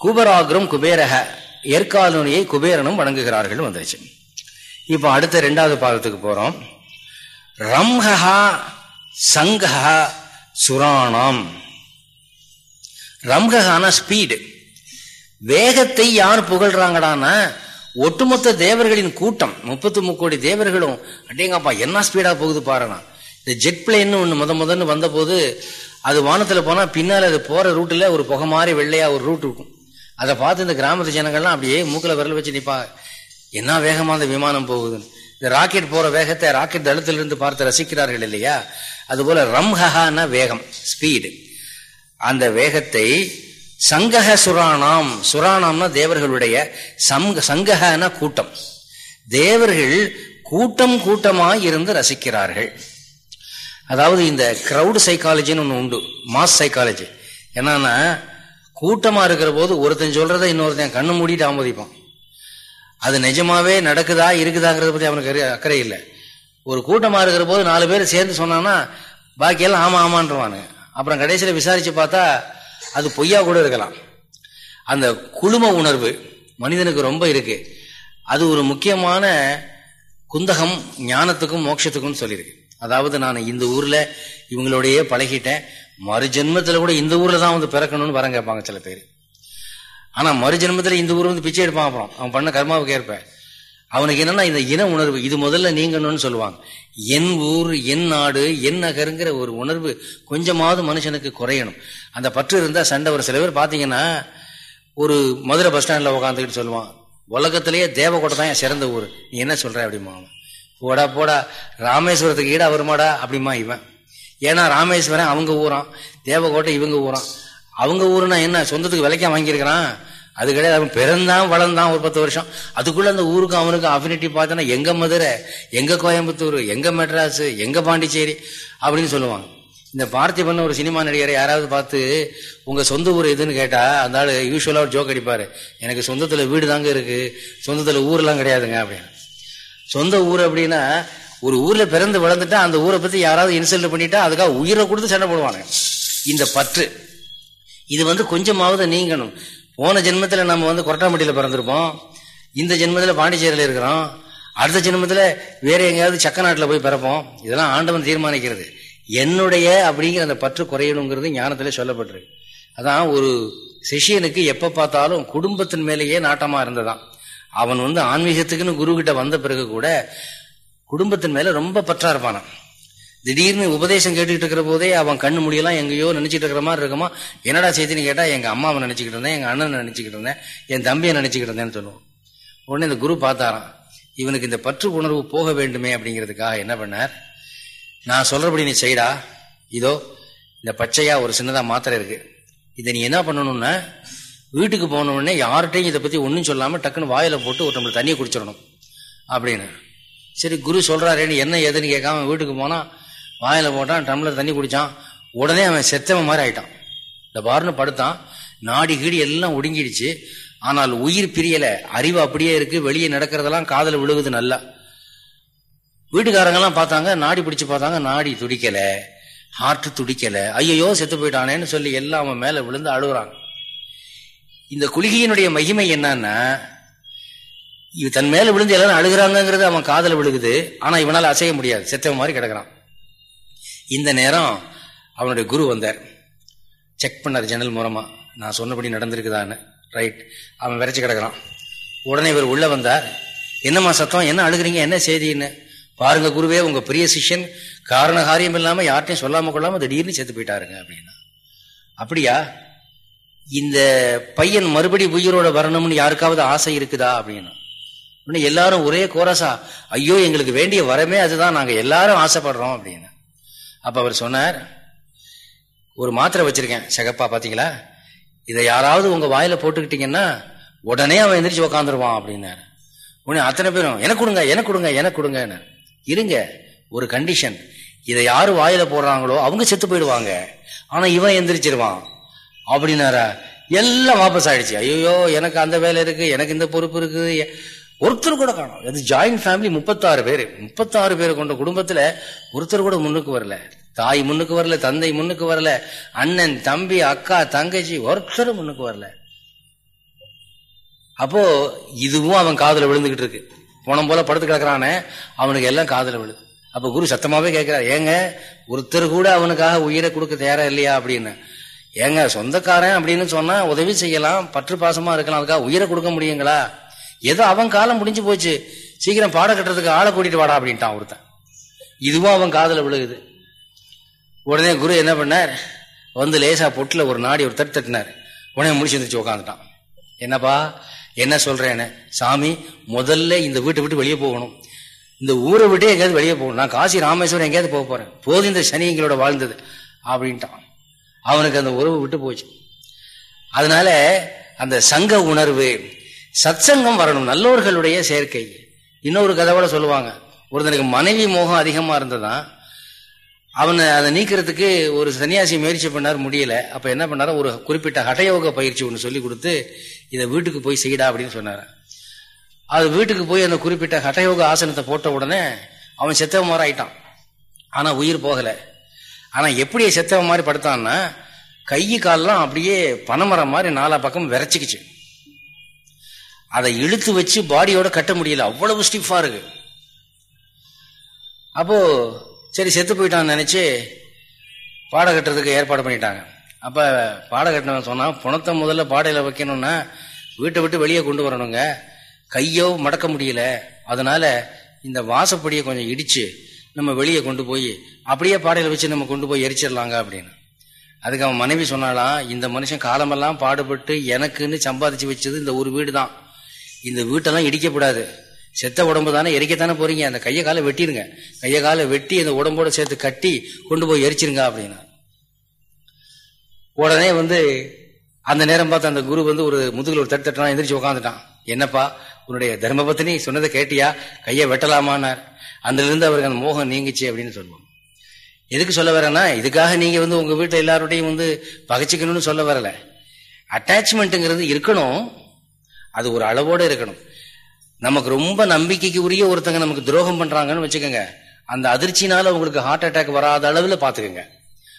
குபராகிரம் குபேரக ஏற்காலுனையை குபேரனும் வணங்குகிறார்கள் வந்துருச்சு இப்போ அடுத்த ரெண்டாவது பாதத்துக்கு போகிறோம் ரம்ஹா சங்கஹா சுராணாம். ரம்ஹான ஸ்பீடு வேகத்தை யார் புகழ்றாங்கடான்னா ஒட்டுமொத்த தேவர்களின் கூட்டம் முப்பத்தி முக்கோடி தேவர்களும் அடேங்கப்பா என்ன ஸ்பீடா போகுது பாருனா இந்த ஜெட் பிளேன்னு ஒன்று முத முதன்னு வந்த போது அது வானத்துல போனா பின்னால் அது போற ரூட்ல ஒரு புகை மாதிரி வெள்ளையா ஒரு ரூட் இருக்கும். அதை பார்த்து இந்த கிராமத்து ஜனங்கள்லாம் அப்படியே மூக்கில் விரல் வச்சு நிப்பாங்க. என்ன வேகமா அந்த விமானம் போகுதுன்னு. இந்த ராக்கெட் போற வேகத்தை ராக்கெட் தளத்திலிருந்து பார்த்து ரசிக்கிறார்கள் இல்லையா? அதுபோல ரம்ஹான வேகம் ஸ்பீடு அந்த வேகத்தை சங்கக சுராணாம் சுராணாம்னா தேவர்களுடைய சங்க சங்ககன கூட்டம். தேவர்கள் கூட்டம் கூட்டமாக இருந்து ரசிக்கிறார்கள். அதாவது இந்த கிரௌடு சைக்காலஜின்னு ஒன்று உண்டு. மாஸ் சைக்காலஜி என்னன்னா கூட்டமாக இருக்கிற போது ஒருத்தன் சொல்றதை இன்னொருத்தன் கண்ணு மூடிட்டு ஆமோதிப்பான். அது நிஜமாவே நடக்குதா இருக்குதாங்கிறத பத்தி அவனுக்கு அக்கறை இல்லை. ஒரு கூட்டமாக இருக்கிற போது நாலு பேர் சேர்ந்து சொன்னான்னா பாக்கியெல்லாம் ஆமா ஆமான்றவானுங்க. அப்புறம் கடைசியில் விசாரிச்சு பார்த்தா அது பொய்யா கூட இருக்கலாம். அந்த குழும உணர்வு மனிதனுக்கு ரொம்ப இருக்கு. அது ஒரு முக்கியமான குந்தகம் ஞானத்துக்கும் மோட்சத்துக்கும் சொல்லியிருக்கு. அதாவது நான் இந்த ஊர்ல இவங்களோடையே பழகிட்டேன். மறு ஜென்மத்துல கூட இந்த ஊர்ல தான் வந்து பிறக்கணும்னு வரம் கேட்பாங்க சில பேர். ஆனா மறு ஜென்மத்துல இந்த ஊர் வந்து பிச்சை எடுப்பான் அப்புறம். அவன் பண்ண கர்மாவுக்கு ஏற்பேன் அவனுக்கு என்னன்னா இந்த இன உணர்வு இது முதல்ல நீங்கணும்னு சொல்லுவாங்க. என் ஊர் என் நாடு என் நகருங்கிற ஒரு உணர்வு கொஞ்சமாவது மனுஷனுக்கு குறையணும். அந்த பற்று இருந்தா சண்டை ஒரு சில பேர் பாத்தீங்கன்னா ஒரு மதுரை பஸ் ஸ்டாண்ட்ல உட்காந்துக்கிட்டு சொல்லுவான். உலகத்திலேயே தேவகோட்டை தான் சிறந்த ஊர். நீ என்ன சொல்ற அப்படிமா போடா போடா. ராமேஸ்வரத்துக்கு ஈடா வருமாடா அப்படிமா இவன். ஏன்னா ராமேஸ்வரன் அவங்க ஊரான். தேவகோட்டை இவங்க ஊரான். அவங்க ஊருனா என்ன? சொந்தத்துக்கு விலைக்கா வாங்கியிருக்கிறான். அது கிடையாது. அவன் பிறந்தான் வளர்ந்தான் ஒரு பத்து வருஷம். அதுக்குள்ள அந்த ஊருக்கு அவனுக்கு அஃபினிட்டி பார்த்தோன்னா எங்க மதுரை எங்க கோயம்புத்தூர் எங்க மெட்ராஸ் எங்க பாண்டிச்சேரி அப்படின்னு சொல்லுவாங்க. இந்த பார்த்திபன் ஒரு சினிமா நடிகரை யாராவது பார்த்து உங்க சொந்த ஊர் எதுன்னு கேட்டா அந்த ஆள் யூஸ்வலா ஒரு ஜோக் அடிப்பாரு. எனக்கு சொந்தத்துல வீடு தாங்க இருக்கு. சொந்தத்துல ஊர்லாம் கிடையாதுங்க அப்படின்னு. சொந்த ஊர் அப்படின்னா ஒரு ஊர்ல பிறந்து வளர்ந்துட்டா அந்த ஊரை பத்தி யாராவது இன்சல்ட் பண்ணிட்டா அதுக்காக உயிரை கொடுத்து சண்டை போடுவாங்க இந்த பற்று. இது வந்து கொஞ்சமாவது நீங்கணும். போன ஜென்மத்தில் நம்ம வந்து கொரட்டாம்பட்டியில் பிறந்திருப்போம். இந்த ஜென்மத்தில் பாண்டிச்சேரியில் இருக்கிறோம். அடுத்த ஜென்மத்தில் வேற எங்கேயாவது சக்க நாட்டில் போய் பிறப்போம். இதெல்லாம் ஆண்டவன் தீர்மானிக்கிறது. என்னுடைய அப்படிங்கிற அந்த பற்று குறையணுங்கிறது ஞானத்திலே சொல்லப்பட்டிருக்கு. அதான் ஒரு சிஷியனுக்கு எப்போ பார்த்தாலும் குடும்பத்தின் மேலேயே நாட்டமாக இருந்ததான். அவன் வந்து ஆன்மீகத்துக்குன்னு குரு கிட்ட வந்த பிறகு கூட குடும்பத்தின் மேலே ரொம்ப பற்றா இருப்பானான் திடீர்னு உபதேசம் கேட்டுக்கிட்டு இருக்கிற போதே அவன் கண்ணு முடியலாம் எங்கேயோ நினைச்சிட்டு இருக்கிற மாதிரி இருக்குமா? என்னடா செய்தின்னு கேட்டா எங்க அம்மாவை நினைச்சுக்கிட்டு இருந்தேன் எங்க அண்ணனை நினைச்சுக்கிட்டு இருந்தேன் என் தம்பியை நினைச்சுக்கிட்டு இருந்தேன்னு சொல்லுவோம். உடனே இந்த குரு பார்த்தாராம் இவனுக்கு இந்த பற்று உணர்வு போக வேண்டுமே அப்படிங்கிறதுக்காக என்ன பண்ணார்? நான் சொல்றபடி நீ செய்டா. இதோ இந்த பச்சையா ஒரு சின்னதா மாத்திரை இருக்கு. இதை நீ என்ன பண்ணணும்னா வீட்டுக்கு போன உடனே யார்கிட்டையும் இதை பத்தி ஒன்றும் சொல்லாம டக்குன்னு வாயில போட்டு ஒரு நம்மளுக்கு தண்ணியை குடிச்சிடணும். அப்படின்னு. சரி குரு சொல்கிறாரேன்னு என்ன ஏதுன்னு கேட்காம வீட்டுக்கு போனா வாயில போட்டான் டம்ளர் தண்ணி குடிச்சான். உடனே அவன் செத்தவன் மாதிரி ஆயிட்டான். இந்த பாருன்னு படுத்தான். நாடி கீடி எல்லாம் ஒடுங்கிடுச்சு. ஆனால் உயிர் பிரியல அறிவு அப்படியே இருக்கு வெளியே நடக்கிறதெல்லாம் காதல விழுகுது நல்லா. வீட்டுக்காரங்கெல்லாம் பார்த்தாங்க நாடி பிடிச்சு பார்த்தாங்க நாடி துடிக்கல ஹார்ட் துடிக்கல. ஐயோ செத்து போயிட்டானேன்னு சொல்லி எல்லாம் அவன் மேல விழுந்து அழுகுறாங்க. இந்த குளிகையினுடைய மகிமை என்னன்னா இது தன் மேல விழுந்து எல்லாரும் அழுகிறாங்கிறது அவன் காதல விழுகுது. ஆனா இவனால அசைய முடியாது. செத்தவன் மாதிரி கிடக்குறான். இந்த நேரம் அவனுடைய குரு வந்தார். செக் பண்ணார் ஜன்னல் மூலமாக நான் சொன்னபடி நடந்திருக்குதான்னு. ரைட் அவன் விரைச்சி கிடக்கிறான். உடனே இவர் உள்ளே வந்தார். என்னம்மா சத்தம்? என்ன அழுகுறீங்க? என்ன செய்தின்னு? பாருங்க குருவே உங்கள் பெரிய சிஷ்யன் காரண காரியம் இல்லாமல் யார்ட்டையும் சொல்லாமல் கொள்ளாமல் திடீர்னு செத்து போயிட்டாருங்க அப்படின்னா. அப்படியா? இந்த பையன் மறுபடி உயிரோட வரணும்னு யாருக்காவது ஆசை இருக்குதா அப்படின்னு. உடனே எல்லாரும் ஒரே கோரசா ஐயோ எங்களுக்கு வேண்டிய வரமே அதுதான். நாங்கள் எல்லாரும் ஆசைப்படுறோம் அப்படின்னு. அப்ப அவர் சொன்னார் ஒரு மாத்திரை வச்சிருக்கேன் சகப்பா பாத்தீங்களா? இதை யாராவது உங்க வாயில போட்டுக்கிட்டீங்கன்னா உடனே அவன் எந்திரிச்சு உக்காந்துருவான் அப்படின்னாரு. உடனே அத்தனை பேரும் எனக்கு கொடுங்க எனக்கு கொடுங்க எனக்கு கொடுங்கன்னு. இருங்க ஒரு கண்டிஷன் இதை யாரு வாயில போடுறாங்களோ அவங்க செத்து போயிடுவாங்க. ஆனா இவன் எந்திரிச்சிருவான். அப்படின்னாரா? எல்லாம் வாபஸ் ஆயிடுச்சு. ஐயோ எனக்கு அந்த வேலை இருக்கு எனக்கு இந்த பொறுப்பு இருக்கு. ஒருத்தர் கூட காணும். அது ஜாயிண்ட் ஃபேமிலி முப்பத்தாறு பேர். முப்பத்தாறு பேர் கொண்ட குடும்பத்துல ஒருத்தர் கூட முன்னுக்கு வரல. தாய் முன்னுக்கு வரல தந்தை முன்னுக்கு வரல அண்ணன் தம்பி அக்கா தங்கச்சி ஒருத்தரும் முன்னுக்கு வரல. அப்போ இதுவும் அவன் காதல விழுந்துகிட்டு இருக்கு. போன போல படுத்து கிடக்குறானே அவனுக்கு எல்லாம் காதல விழுது. அப்ப குரு சத்தமாவே கேட்கிறார் ஏங்க ஒருத்தர் கூட அவனுக்காக உயிரை கொடுக்க தயாரா இல்லையா? அப்படின்னு. ஏங்க சொந்தக்காரன் அப்படின்னு சொன்னா உதவி செய்யலாம் பற்று பாசமா இருக்கலாம் அதுக்காக உயிரை கொடுக்க முடியுங்களா? ஏதோ அவன் காலம் முடிஞ்சு போச்சு. சீக்கிரம் பாட கட்டுறதுக்கு ஆளை கூட்டிட்டு வாடா அப்படின்ட்டான் ஒருத்தன். இதுவும் அவன் காதல விழுகுது. உடனே குரு என்ன பண்ணார்? வந்து லேசா பொட்டில் ஒரு நாடி ஒரு தட்டு தட்டினார். உடனே முடிச்சு வந்துச்சு உட்காந்துட்டான் என்னப்பா என்ன சொல்றேன்னு? சாமி முதல்ல இந்த வீட்டை விட்டு வெளியே போகணும். இந்த ஊரை விட்டு எங்கேயாவது வெளியே போகணும். நான் காசி ராமேஸ்வரம் எங்கேயாவது போக போறேன். போது இந்த சனி எங்களோட வாழ்ந்தது அப்படின்ட்டான். அவனுக்கு அந்த உறவு விட்டு போச்சு. அதனால அந்த சங்க உணர்வு சத்சங்கம் வரணும் நல்லோர்களுடைய சேர்க்கை. இன்னொரு கதவோட சொல்லுவாங்க. ஒருத்தனுக்கு மனைவி மோகம் அதிகமா இருந்ததான் அவனை அதை நீக்கிறதுக்கு ஒரு சன்னியாசி முயற்சி பண்ணார் முடியல. அப்ப என்ன பண்ணாரு? ஒரு குறிப்பிட்ட ஹடயோக பயிற்சி ஒன்று சொல்லி கொடுத்து இதை வீட்டுக்கு போய் செய்யடா அப்படின்னு சொன்னார். அது வீட்டுக்கு போய் அந்த குறிப்பிட்ட ஹடயோக ஆசனத்தை போட்ட உடனே அவன் செத்தவ மாதிரி ஆயிட்டான். ஆனா உயிர் போகல. ஆனா எப்படி செத்தவ மாதிரி படுத்தான்னா கை கால்லாம் அப்படியே பனைமரம் மாதிரி நாலா பக்கம் விரைச்சிக்கிச்சு. அதை இழுத்து வச்சு பாடியோட கட்ட முடியல. அவ்வளவு ஸ்டிஃபா இருக்கு. அப்போ சரி செத்து போயிட்டான்னு நினைச்சு பாட கட்டுறதுக்கு ஏற்பாடு பண்ணிட்டாங்க. அப்ப பாட கட்டினவன் சொன்னா பணத்தை முதல்ல பாடையில வைக்கணும்னா வீட்டை விட்டு வெளியே கொண்டு வரணுங்க. கையோ மடக்க முடியல. அதனால இந்த வாசப்படியை கொஞ்சம் இடிச்சு நம்ம வெளியே கொண்டு போய் அப்படியே பாடையில வச்சு நம்ம கொண்டு போய் எரிச்சிடலாங்க அப்படின்னு. அதுக்கு அவன் மனைவி சொன்னாலாம் இந்த மனுஷன் காலமெல்லாம் பாடுபட்டு எனக்குன்னு சம்பாதிச்சு வச்சது இந்த ஒரு வீடு தான் இந்த வீட்டெல்லாம் இடிக்கப்படாது செத்த உடம்பு தானே எரிக்கத்தானே போறீங்க. அந்த கையை காலை வெட்டிடுங்க. கையை காலை வெட்டி அந்த உடம்போட சேர்த்து கட்டி கொண்டு போய் எரிச்சிருங்க அப்படின்னா. உடனே வந்து அந்த நேரம் பார்த்து அந்த குரு வந்து ஒரு முதுகில் ஒரு தட்டு தட்டான் எந்திரிச்சு உட்காந்துட்டான் என்னப்பா உன்னுடைய தர்மபத்தினி சொன்னதை கேட்டியா? கையை வெட்டலாமான்னார். அதுலேருந்து அவருக்கு அந்த மோகம் நீங்கிச்சு அப்படின்னு சொல்லுவோம். எதுக்கு சொல்ல வரேன்னா இதுக்காக நீங்க வந்து உங்க வீட்டில் எல்லாரோடையும் வந்து பகைச்சிக்கணும்னு சொல்ல வரல. அட்டாச்மெண்ட்டுங்கிறது இருக்கணும். அது ஒரு அளவோடு இருக்கணும். நமக்கு ரொம்ப நம்பிக்கைக்கு உரிய ஒருத்தங்க நமக்கு துரோகம் பண்றாங்கன்னு வச்சுக்கோங்க. அந்த அதிர்ச்சினால உங்களுக்கு ஹார்ட் அட்டாக் வராத அளவில் பார்த்துக்கோங்க.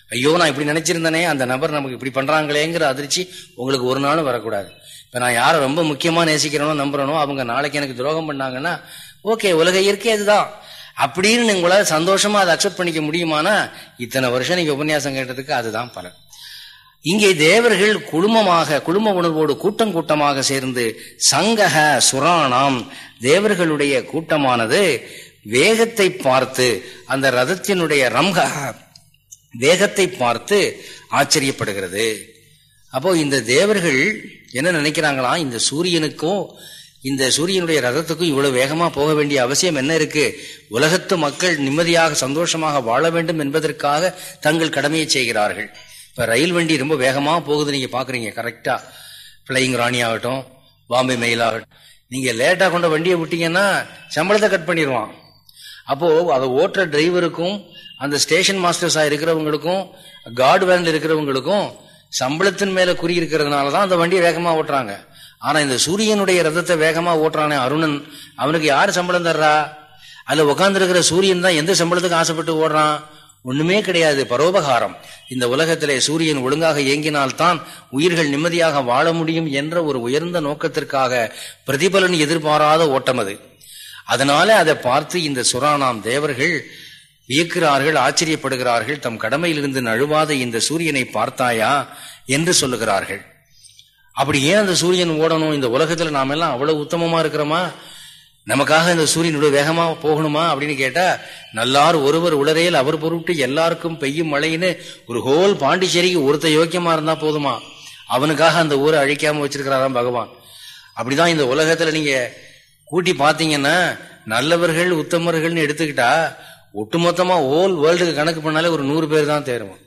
ஐயோ நான் இப்படி நினைச்சிருந்தேனே அந்த நபர் நமக்கு இப்படி பண்றாங்களேங்கிற அதிர்ச்சி உங்களுக்கு ஒரு நாளும் வரக்கூடாது. இப்போ நான் யாரை ரொம்ப முக்கியமாக நேசிக்கிறனோ நம்புறனோ அவங்க நாளைக்கு எனக்கு துரோகம் பண்ணாங்கன்னா ஓகே உலக இயற்கை அதுதான். அப்படின்னு உங்களால் சந்தோஷமா அதை அக்செப்ட் பண்ணிக்க முடியுமானா இத்தனை வருஷம் நீங்க உபன்யாசம் கேட்டதுக்கு அதுதான் பலன். இங்கே தேவர்கள் குழுமமாக குழும உணர்வோடு கூட்டம் கூட்டமாக சேர்ந்து சங்கக சுராணாம் தேவர்களுடைய கூட்டமானது வேகத்தை பார்த்து அந்த ரதத்தினுடைய ரம்க வேகத்தை பார்த்து ஆச்சரியப்படுகிறது. அப்போ இந்த தேவர்கள் என்ன நினைக்கிறாங்களாம் இந்த சூரியனுக்கும் இந்த சூரியனுடைய ரதத்துக்கும் இவ்வளவு வேகமா போக வேண்டிய அவசியம் என்ன இருக்கு? உலகத்து மக்கள் நிம்மதியாக சந்தோஷமாக வாழ வேண்டும் என்பதற்காக தங்கள் கடமையை செய்கிறார்கள். இப்ப ரயில் வண்டி ரொம்ப வேகமா போகுது நீங்க பாக்குறீங்க. கரெக்டா பிளையிங் ராணி ஆகட்டும் பாம்பே மெயில் ஆகட்டும். நீங்க லேட்டா கொண்ட வண்டியை விட்டீங்கன்னா சம்பளத்தை கட் பண்ணிடுவான் அப்போ அதை ஓட்டுற டிரைவருக்கும் அந்த ஸ்டேஷன் மாஸ்டர்ஸா இருக்கிறவங்களுக்கும் கார்டு வேன்ல இருக்கிறவங்களுக்கும் சம்பளத்தின் மேல குறி இருக்கிறதுனால தான் அந்த வண்டியை வேகமா ஓட்டுறாங்க. ஆனா இந்த சூரியனுடைய ரதத்தை வேகமா ஓட்டுறானே அருணன் அவனுக்கு யாரு சம்பளம் தர்றா? அதுல உட்காந்துருக்கிற சூரியன் தான் எந்த சம்பளத்துக்கு ஆசைப்பட்டு ஓடுறான்? ஒண்ணுமே கிடையாது பரோபகாரம். இந்த உலகத்திலே சூரியன் ஒழுங்காக இயங்கினால்தான் உயிர்கள் நிம்மதியாக வாழ முடியும் என்ற ஒரு உயர்ந்த நோக்கத்திற்காக பிரதிபலன் எதிர்பாராத ஓட்டம் அது. அதனால அதை பார்த்து இந்த சுரானாம் தேவர்கள் வியக்கிறார்கள் ஆச்சரியப்படுகிறார்கள் தம் கடமையிலிருந்து நழுவாத இந்த சூரியனை பார்த்தாயா என்று சொல்லுகிறார்கள். அப்படி ஏன் அந்த சூரியன் ஓடணும்? இந்த உலகத்துல நாம எல்லாம் அவ்வளவு உத்தமமா இருக்கிறோமா? நமக்காக இந்த சூரியனோட வேகமா போகணுமா அப்படின்னு கேட்டா நல்லார் ஒருவர் உளரையில் அவர் பொருட்டு எல்லாருக்கும் பெய்யும் மழைன்னு ஒரு ஹோல் பாண்டிச்சேரிக்கு ஒருத்த யோக்கியமா இருந்தா போதுமா? அவனுக்காக அந்த ஊரை அழிக்காம வச்சிருக்கிறாராம் பகவான். அப்படிதான் இந்த உலகத்துல நீங்க கூட்டி பாத்தீங்கன்னா நல்லவர்கள் உத்தமர்கள்னு எடுத்துக்கிட்டா ஒட்டுமொத்தமா ஹோல் வேர்ல்டுக்கு கணக்கு பண்ணாலே ஒரு நூறு பேர் தான் தேருவோம்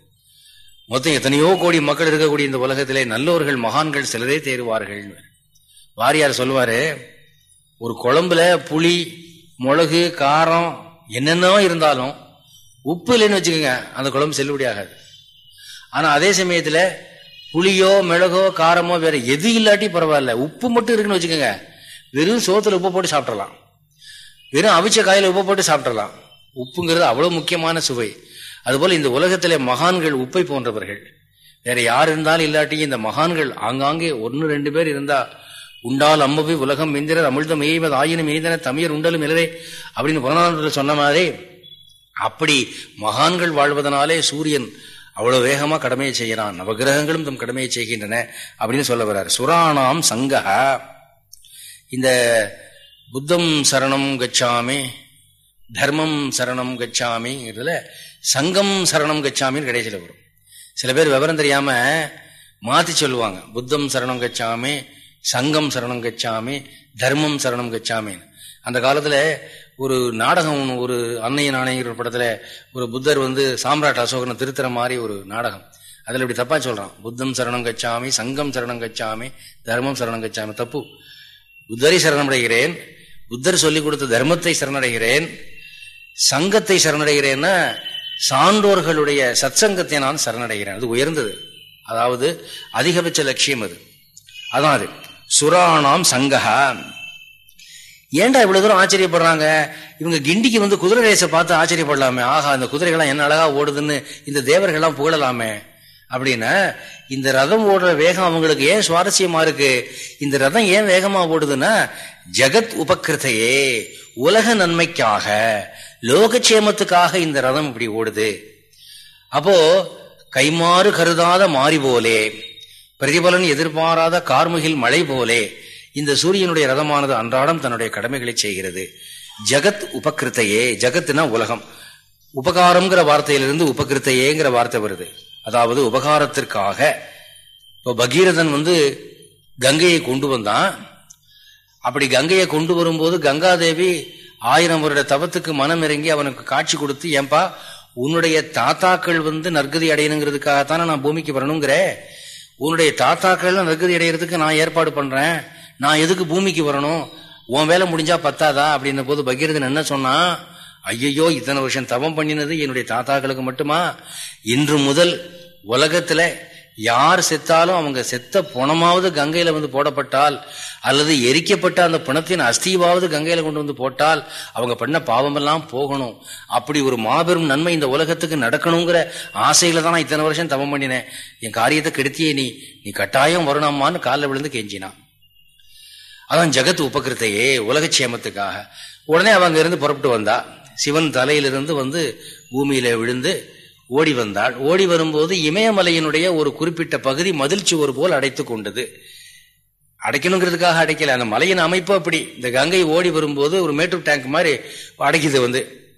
மொத்தம் எத்தனையோ கோடி மக்கள் இருக்கக்கூடிய இந்த உலகத்திலே நல்லவர்கள் மகான்கள் சிலரே தேருவார்கள் வாரியார் சொல்லுவாரு ஒரு குழம்புல புளி மிளகு காரம் என்னென்ன இருந்தாலும் உப்பு இல்லைன்னு வச்சுக்கோங்க அந்த குழம்பு செல்லுபடி ஆகாது. அதே சமயத்தில் புளியோ மிளகோ காரமோ வேற எது இல்லாட்டி பரவாயில்ல. உப்பு மட்டும் இருக்குன்னு வச்சுக்கோங்க வெறும் சோத்துல உப்பு போட்டு சாப்பிடலாம் வெறும் அவிச்ச காயில உப்பு போட்டு சாப்பிடலாம் உப்புங்கிறது அவ்வளவு முக்கியமான சுவை. அதுபோல இந்த உலகத்திலே மகான்கள் உப்பை போன்றவர்கள். வேற யார் இருந்தாலும் இல்லாட்டி இந்த மகான்கள் ஆங்காங்கே ஒன்னு ரெண்டு பேர் இருந்தா உண்டால் அம்மவி உலகம் இந்திரர் அமிழ்தம் எய்வது ஆயினும் இனிதன தமிழர் உண்டலும் இலரே அப்படின்னு புறநானூற்றில் சொன்ன மாதிரி அப்படி மகான்கள் வாழ்வதனாலே சூரியன் அவ்வளவு வேகமா கடமையை செய்கிறான். நவகிரகங்களும் தம் கடமையை செய்கின்றன அப்படின்னு சொல்ல வர்றார். சுராணாம் சங்கா இந்த புத்தம் சரணம் கச்சாமி தர்மம் சரணம் கச்சாமிங்கிறதுல சங்கம் சரணம் கச்சாமின்னு கடைசியில் வரும். சில பேர் விவரம் தெரியாம மாத்தி சொல்லுவாங்க. புத்தம் சரணம் கச்சாமி சங்கம் சரணம் கச்சாமி தர்மம் சரணம் கச்சாமின்னு அந்த காலத்துல ஒரு நாடகம் ஒரு அன்னைய நாணயங்கிற படத்துல ஒரு புத்தர் வந்து சாம்ராட் அசோகனை திருத்துற மாதிரி ஒரு நாடகம். அதுல இப்படி தப்பா சொல்றான். புத்தம் சரணம் கச்சாமி சங்கம் சரணம் கச்சாமி தர்மம் சரணம் கச்சாமி. தப்பு. புத்தரை சரணமடைகிறேன் புத்தர் சொல்லிக் கொடுத்த தர்மத்தை சரணடைகிறேன் சங்கத்தை சரணடைகிறேன்னா சான்றோர்களுடைய சத்சங்கத்தை நான் சரணடைகிறேன் அது உயர்ந்தது. அதாவது அதிகபட்ச லட்சியம் அது. அதான் அது. சுராணாம் சங்கஹா. ஏன்டா இவ்வளவு தூரம் ஆச்சரியப்படுறாங்க? இவங்க கிண்டிக்கு வந்து குதிரை ரேசை பார்த்து ஆச்சரியப்படலாமே. ஆஹா இந்த குதிரைகள்லாம் என்ன அழகா ஓடுதுன்னு இந்த தேவர்கள்லாம் புகழலாமே. அப்படின்னா இந்த ரதம் ஓடுற வேகம் அவங்களுக்கு ஏன் சுவாரஸ்யமா இருக்கு? இந்த ரதம் ஏன் வேகமா ஓடுதுன்னா ஜெகத் உபகிருத்தையே உலக நன்மைக்காக லோகக்ஷேமத்துக்காக இந்த ரதம் இப்படி ஓடுது. அப்போ கைமாறு கருதாத மாறி போலே பிரதிபலன் எதிர்பாராத கார்முகில் மழை போலே இந்த சூரியனுடைய ரதமானது அன்றாடம் தன்னுடைய கடமைகளை செய்கிறது. ஜகத் உபகிருத்தையே ஜகத்னா உலகம். உபகாரம்ங்கிற வார்த்தையிலிருந்து உபகிருத்தையேங்கிற வார்த்தை வருது. அதாவது உபகாரத்திற்காக இப்போ பகீரதன் வந்து கங்கையை கொண்டு வந்தான். அப்படி கங்கையை கொண்டு வரும்போது கங்காதேவி ஆயிரம் வருட தவத்துக்கு மனம் இறங்கி அவனுக்கு காட்சி கொடுத்து ஏன்பா உன்னுடைய தாத்தாக்கள் வந்து நற்கதி அடையணுங்கிறதுக்காகத்தானே நான் பூமிக்கு வரணுங்கிற? உன்னுடைய தாத்தாக்கள் நற்கதி அடையிறதுக்கு நான் ஏற்பாடு பண்றேன். நான் எதுக்கு பூமிக்கு வரணும்? உன் வேலை முடிஞ்சா பத்தாதா? அப்படின்ன போது பகீரதன் என்ன சொன்னா ஐயையோ இத்தனை வருஷம் தவம் பண்ணினது என்னுடைய தாத்தாக்களுக்கு மட்டுமா? இன்று முதல் உலகத்துல யார் செத்தாலும் அவங்க செத்த பணமாவது கங்கையில வந்து போடப்பட்டால் அல்லது எரிக்கப்பட்ட அந்த பிணத்தின் அஸ்திவாவது கங்கையில கொண்டு வந்து போட்டால் அவங்க பண்ண பாவமெல்லாம் போகணும். அப்படி ஒரு மாபெரும் நன்மை இந்த உலகத்துக்கு நடக்கணுங்கிற ஆசையில தான் நான் இத்தனை வருஷம் தவம் பண்ணினேன். என் காரியத்தை கெடுத்தியே நீ. நீ கட்டாயம் வரணுமான்னு காலில் விழுந்து கெஞ்சினான். அதான் ஜெகத் உபகிருத்தையே உலகக்ஷேமத்துக்காக உடனே அவங்க இருந்து புறப்பட்டு வந்தா. சிவன் தலையிலிருந்து வந்து பூமியில விழுந்து ஓடி வந்தாள். ஓடி வரும்போது இமயமலையினுடைய ஒரு குறிப்பிட்ட பகுதி மதில் சுவர் போல் அடைத்து கொண்டது. அடைக்கணுங்கிறதுக்காக அடைக்கல. அந்த மலையின் அமைப்பு அப்படி. இந்த கங்கை ஓடி வரும்போது ஒரு மேட்டூர் டேங்க் மாதிரி அடைக்குது வந்து.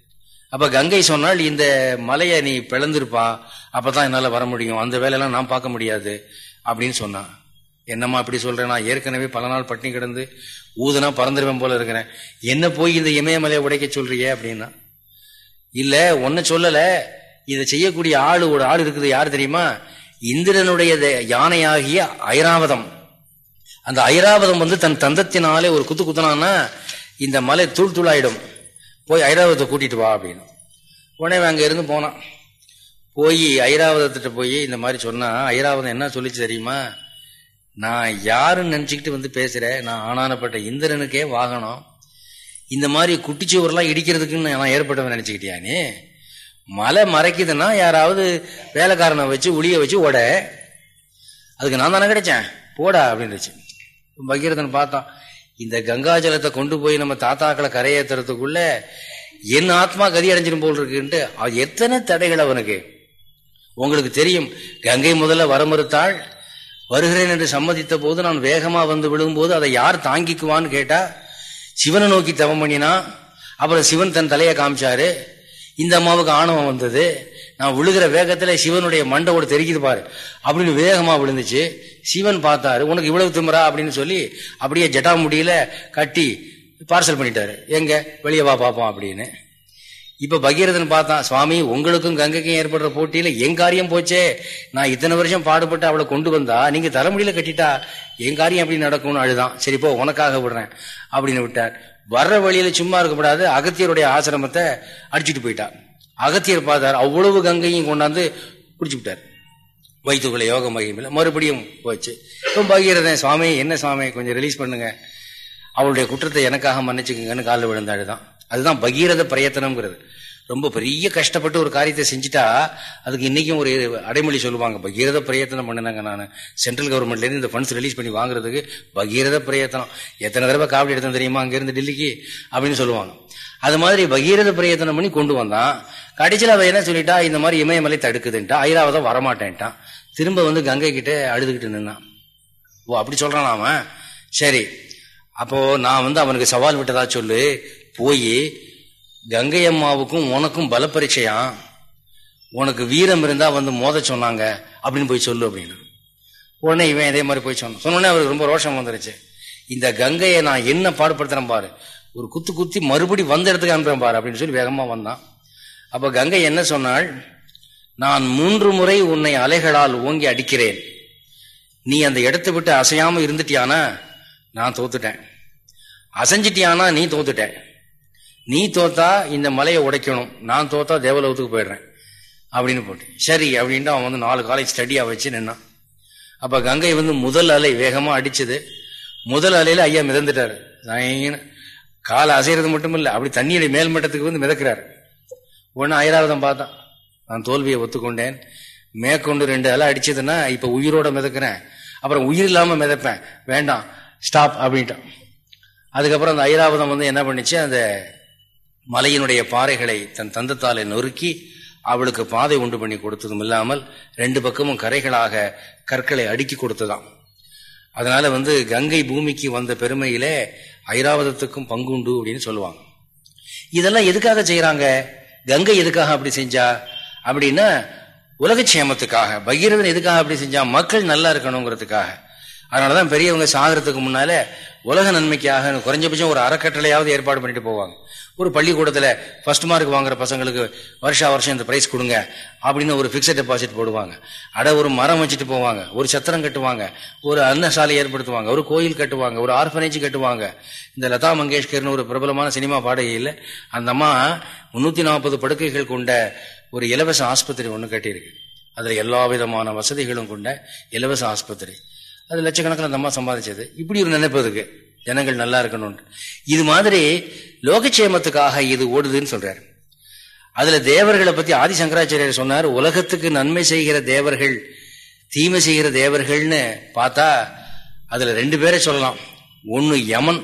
அப்ப கங்கை சொன்னால் இந்த மலையை நீ பிளந்திருப்பான். அப்பதான் என்னால வர முடியும். அந்த வேலையெல்லாம் நான் பார்க்க முடியாது. அப்படின்னு சொன்னான். என்னம்மா அப்படி சொல்றேன்? நான் ஏற்கனவே பல நாள் பட்டினி கிடந்து ஊதுனா பறந்துருவேன் போல இருக்கிறேன். என்ன போய் இந்த இமயமலையை உடைக்க சொல்றியே அப்படின்னா? இல்ல ஒன்ன சொல்லல. இதை செய்யக்கூடிய ஆளு ஒரு ஆள் இருக்குது. யாரு தெரியுமா? இந்திரனுடைய யானையாகிய ஐராவதம். அந்த ஐராவதம் வந்து தன் தந்தத்தினாலே ஒரு குத்து குத்துனான்னா இந்த மலை தூள் தூளாயிடும். போய் ஐராவதத்தை கூட்டிட்டு வா அப்படின்னு. உடனே அங்கே இருந்து போனான். போய் ஐராவதத்திட்ட போய் இந்த மாதிரி சொன்னா ஐராவதம் என்ன சொல்லிச்சு தெரியுமா? நான் யாருன்னு நினைச்சுக்கிட்டு வந்து பேசுறேன் நான் ஆனானப்பட்ட இந்திரனுக்கே வாகனம். இந்த மாதிரி குட்டிச்சுவரெல்லாம் இடிக்கிறதுக்குன்னு நான் ஏற்பட்டவன் நினச்சிக்கிட்டியானே மலை மறைக்குதுன்னா யாராவது வேலைக்காரனை வச்சு உளிய வச்சு ஓட. அதுக்கு நான் தானே கிடைச்சேன். போடா அப்படின்னுச்சு. பகீரதன் பார்த்தான். இந்த கங்காஜலத்தை கொண்டு போய் நம்ம தாத்தாக்களை கரையேற்றுறதுக்குள்ள என் ஆத்மா கதி அடைஞ்சிடும் போல் இருக்குன்ட்டு எத்தனை தடைகள் அவனுக்கு? உங்களுக்கு தெரியும் கங்கை முதல்ல வர மறுத்தாள் வருகிறேன் என்று சம்மதித்த போது நான் வேகமா வந்து விழும்போது அதை யார் தாங்கிக்குவான்னு கேட்டா சிவனை நோக்கி தவம் பண்ணினா அப்புறம் சிவன் தன் தலையை காமிச்சாரு. இந்த அம்மாவுக்கு ஆணவம் வந்தது. நான் விழுகிற வேகத்துல சிவனுடைய மண்டவோட தெரிக்குது பாரு. அப்படின்னு வேகமா விழுந்துச்சு. சிவன் பார்த்தாரு உனக்கு இவ்வளவு திமுறா அப்படின்னு சொல்லி அப்படியே ஜட்டா முடியல கட்டி பார்சல் பண்ணிட்டாரு. எங்க? வெளியே வா பார்ப்போம் அப்படின்னு. இப்ப பகீரதன் பார்த்தான் சுவாமி உங்களுக்கும் கங்கைக்கும் ஏற்படுற போட்டியில என் காரியம் போச்சே. நான் இத்தனை வருஷம் பாடுபட்டு அவளை கொண்டு வந்தா நீங்க தலைமுடியில கட்டிட்டா என் காரியம் அப்படி நடக்கும்னு அழுதான். சரி போ உனக்காக விடுறேன் அப்படின்னு விட்டார். வர்ற வழியில சும்மா இருக்கக்கூடாது அகத்தியருடைய ஆசிரமத்தை அடிச்சுட்டு போயிட்டான். அகத்தியர் பார்த்தார் அவ்வளவு கங்கையும் கொண்டாந்து குடிச்சு விட்டார் வைத்துக்குள்ள யோக மகிமையில் மறுபடியும் போச்சு. இப்போ பகீரதன் சுவாமி என்ன சுவாமி கொஞ்சம் ரிலீஸ் பண்ணுங்க. அவளுடைய குற்றத்தை எனக்காக மன்னிச்சுக்கங்கன்னு காலில் விழுந்தாடுதான் அதுதான் பகீரத பிரயத்தனம்ங்கிறது. ரொம்ப பெரிய கஷ்டப்பட்டு ஒரு காரியத்தை செஞ்சுட்டா அதுக்கு இன்னைக்கும் ஒரு அடைமொழி சொல்லுவாங்க பகீரத பிரயத்தனம் பண்ணினாங்க நான். சென்ட்ரல் கவர்மெண்ட்லேருந்து இந்த ஃபண்ட்ஸ் ரிலீஸ் பண்ணி வாங்குறதுக்கு பகீரத பிரயத்தனம். எத்தனை தடவை காவடி எடுத்தோம் தெரியுமா? அங்கேருந்து டெல்லிக்கு அப்படின்னு சொல்லுவாங்க. அது மாதிரி பகீரத பிரயத்தனம் பண்ணி கொண்டு வந்தான். கடைசியில் அவள் என்ன சொல்லிட்டா? இந்த மாதிரி இமயமலை தடுக்குதுன்ட்டா. ஐராவதம் வரமாட்டேன்ட்டான். திரும்ப வந்து கங்கை கிட்ட அழுதுகிட்டு நின்னான். ஓ அப்படி சொல்கிறான் அவன்? சரி. அப்போது நான் வந்து அவனுக்கு சவால் விட்டதா சொல்லு. போய் கங்கை அம்மாவுக்கும் உனக்கும் பல பரீட்சையா உனக்கு வீரம் இருந்தா வந்து மோத சொன்னாங்க அப்படின்னு போய் சொல்லு அப்படின்னு. உடனே இவன் இதே மாதிரி போய் சொன்னான். சொன்னோடனே அவருக்கு ரொம்ப ரோஷம் வந்துருச்சு. இந்த கங்கையை நான் என்ன பாடுபடுத்துறேன் பாரு. ஒரு குத்து குத்தி மறுபடி வந்த இடத்துக்கு அனுப்புறேன் பாரு அப்படின்னு சொல்லி வேகமா வந்தான். அப்ப கங்கை என்ன சொன்னாள்? நான் மூன்று முறை உன்னை அலைகளால் ஓங்கி அடிக்கிறேன். நீ அந்த இடத்தை விட்டு அசையாம இருந்துட்டியானா? நான் தோத்துட்டேன். அசைஞ்சிட்டியானா? நீ தோத்துட்டேன் நீ தோத்தா இந்த மலையை உடைக்கணும். நான் தோத்தா தேவலோகத்துக்கு போயிடுறேன். அப்படின்னு போட்டு சரி அப்படின்ட்டு அவன் வந்து நாலு காலை ஸ்டடியா வச்சு நின்னான். அப்ப கங்கை வந்து முதல் அலை வேகமா அடிச்சது. முதல் அலையில ஐயா மிதந்துட்டாரு. காலை அசைறது மட்டும் இல்லை அப்படி தண்ணியுடைய மேல்மட்டத்துக்கு வந்து மிதக்கிறாரு. ஒன்னு ஐராவதம் பார்த்தான். நான் தோல்வியை ஒத்துக்கொண்டேன். மேற்கொண்டு ரெண்டு அலை அடிச்சதுன்னா இப்ப உயிரோட மிதக்கிறேன். அப்புறம் உயிர் இல்லாம மிதப்பேன். வேண்டாம் ஸ்டாப் அப்படின்ட்டான். அதுக்கப்புறம் அந்த ஐராவதம் வந்து என்ன பண்ணிச்சு? அந்த மலையினுடைய பாறைகளை தன் தந்தத்தாலே நொறுக்கி அவளுக்கு பாதை உண்டு பண்ணி கொடுத்ததும் இல்லாமல் ரெண்டு பக்கமும் கரைகளாக கற்களை அடுக்கி கொடுத்ததாம். அதனால வந்து கங்கை பூமிக்கு வந்த பெருமையிலே ஐராவதத்துக்கும் பங்குண்டு அப்படின்னு சொல்லுவாங்க. இதெல்லாம் எதுக்காக செய்யறாங்க கங்கை எதுக்காக அப்படி செஞ்சா? அப்படின்னா உலகக்ஷேமத்துக்காக பகீரதன் எதுக்காக அப்படி செஞ்சா? மக்கள் நல்லா இருக்கணுங்கிறதுக்காக. அதனாலதான் பெரியவங்க சாகிறதுக்கு முன்னால உலக நன்மைக்காக குறைஞ்சபட்சம் ஒரு அறக்கட்டளையாவது ஏற்பாடு பண்ணிட்டு போவாங்க. ஒரு பள்ளிக்கூடத்தில் ஃபர்ஸ்ட் மார்க் வாங்குற பசங்களுக்கு வருஷா வருஷம் இந்த பிரைஸ் கொடுங்க அப்படின்னு ஒரு ஃபிக்ஸட் டெபாசிட் போடுவாங்க. அட ஒரு மரம் வச்சுட்டு போவாங்க ஒரு சத்திரம் கட்டுவாங்க ஒரு அன்னசாலை ஏற்படுத்துவாங்க ஒரு கோயில் கட்டுவாங்க ஒரு ஆர்ஃபனேஜ் கட்டுவாங்க. இந்த லதா மங்கேஷ்கர்னு ஒரு பிரபலமான சினிமா பாடகையில் அந்த அம்மா முன்னூற்றி நாற்பது படுக்கைகள் கொண்ட ஒரு இலவச ஆஸ்பத்திரி ஒன்று கட்டியிருக்கு. அதில் எல்லா விதமான வசதிகளும் கொண்ட இலவச ஆஸ்பத்திரி. அது லட்சக்கணக்கில் அந்த அம்மா சம்பாதிச்சது. இப்படி ஒரு நினைப்பு இருக்குது ஜனங்கள் நல்லா இருக்கணும்னு இது மாதிரி லோகக்ஷேமத்துக்காக இது ஓடுதுன்னு சொல்றாரு. அதுல தேவர்களை பத்தி ஆதிசங்கராச்சாரியர் சொன்னார் உலகத்துக்கு நன்மை செய்கிற தேவர்கள் தீமை செய்கிற தேவர்கள்னு பார்த்தா அதுல ரெண்டு பேரை சொல்லலாம். ஒன்னு யமன்.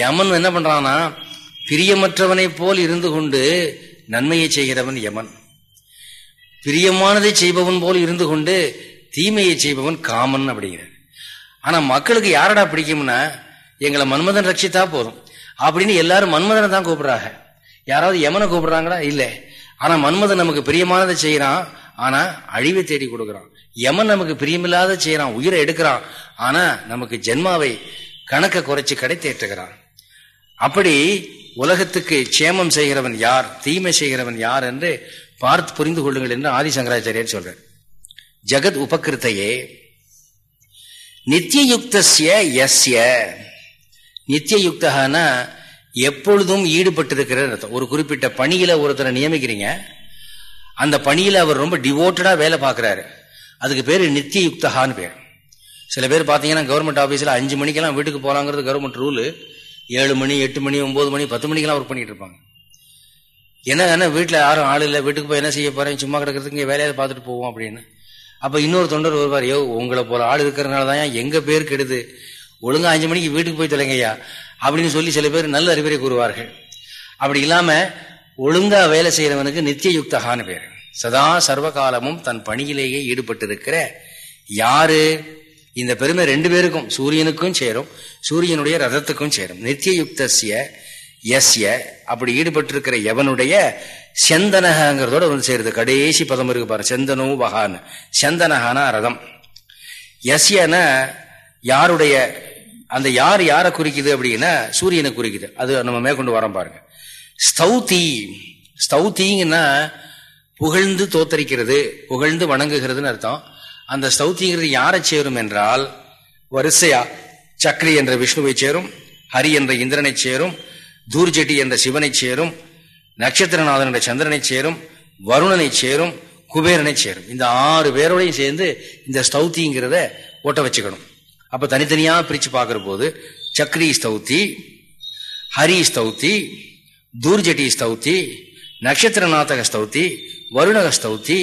யமன் என்ன பண்றான்னா பிரியமற்றவனை போல் இருந்து கொண்டு நன்மையை செய்கிறவன் யமன். பிரியமானதை செய்பவன் போல் இருந்து கொண்டு தீமையை செய்பவன் காமன் அப்படிங்கிறார். ஆனா மக்களுக்கு யாரடா பிடிக்கும்னா எங்களை மன்மதன் ரட்சித்தா போதும். அப்படின்னு எல்லாரும் மன்மதனை தான் கூப்பிடுறாங்க. யாராவது யமனை கூப்பிடுறாங்களா? இல்லை. ஆனா மன்மதன் நமக்கு பிரியமானதை செய்யறான். ஆனா அழிவை தேடி கொடுக்கறான். யமன் நமக்கு பிரியமில்லாத செய்யறான். உயிரை எடுக்கிறான். ஆனா நமக்கு ஜென்மாவை கணக்க குறைச்சு கடை தேற்றுகிறான் அப்படி உலகத்துக்கு சேமம் செய்கிறவன் யார் தீமை செய்கிறவன் யார் என்று பார்த்து புரிந்து கொள்ளுங்கள் என்று ஆதிசங்கராச்சாரியர் சொல்றார். ஜகத் உபகிருத்தையே. நித்தியயுக்தசிய எஸ்ய நித்தியயுக்தகனா எப்பொழுதும் ஈடுபட்டிருக்கிறார் அர்த்தம். ஒரு குறிப்பிட்ட பணியில ஒருத்தரை நியமிக்கிறீங்க அந்த பணியில அவர் ரொம்ப டிவோட்டடா வேலை பார்க்கிறாரு. அதுக்கு பேரு நித்தியயுக்தகான்னு பேர். சில பேர் பார்த்தீங்கன்னா கவர்மெண்ட் ஆஃபீஸில் அஞ்சு மணிக்கெல்லாம் வீட்டுக்கு போகலாங்கிறது கவர்மெண்ட் ரூலு ஏழு மணி எட்டு மணி ஒன்பது மணி பத்து மணிக்கெல்லாம் ஒர்க் பண்ணிட்டு இருப்பாங்க. என்ன என்ன வீட்டில் யாரும் ஆள் இல்லை வீட்டுக்கு போய் என்ன செய்ய போறேன் சும்மா கிடக்கிறதுக்கு இங்கே வேலையை பார்த்துட்டு போவோம் அப்படின்னு. அப்போ இன்னொரு தொண்டர் வருவார் யோ உங்களை போல ஆள் இருக்கிறதுனால தான் எங்க பேர் கெடுது? ஒழுங்கா அஞ்சு மணிக்கு வீட்டுக்கு போய் தொலைங்கய்யா அப்படின்னு சொல்லி சில பேர் நல்ல அறிவுரை கூறுவார்கள். அப்படி இல்லாம ஒழுங்கா வேலை செய்யறவனுக்கு நித்தியயுக்தகான்னு பேர். சதா சர்வகாலமும் தன் பணியிலேயே ஈடுபட்டிருக்கிற யாரு? இந்த பெருமை ரெண்டு பேருக்கும் சூரியனுக்கும் சேரும் சூரியனுடைய ரதத்துக்கும் சேரும். நித்திய யுக்தசிய எஸ்ய அப்படி ஈடுபட்டிருக்கிற எவனுடைய? செந்தனகங்கிறதோட வந்து சேருது. கடைசி பதம் இருக்கு பாரு. செந்தனோ வகான்னு. செந்தனகானா ரதம். எஸ்யன யாருடைய? அந்த யார் யாரை குறிக்குது அப்படின்னா சூரியனை குறிக்குது. அது நம்ம மேற்கொண்டு வரோம் பாருங்க. ஸ்தௌதி. ஸ்தௌதிங்கன்னா புகழ்ந்து தோத்தரிக்கிறது புகழ்ந்து வணங்குகிறதுன்னு அர்த்தம். அந்த ஸ்தௌதிங்கிறது யாரை சேரும் என்றால் வரிசையா சக்ரி என்ற விஷ்ணுவை சேரும் ஹரி என்ற இந்திரனை சேரும் தூர்ஜெட்டி என்ற சிவனை சேரும் நட்சத்திரநாதன் என்ற சந்திரனை சேரும் வருணனை சேரும் குபேரனை சேரும். இந்த ஆறு பேரோடையும் சேர்ந்து இந்த ஸ்தௌதிங்கிறத ஓட்ட வச்சுக்கணும். அப்ப தனித்தனியா பிரிச்சு பார்க்கிற போது சக்ரி ஸ்தௌத்தி ஹரி ஸ்தௌத்தி தூர்ஜட்டி ஸ்தௌத்தி நட்சத்திரநாதக ஸ்தௌதி வருணக ஸ்தௌத்தி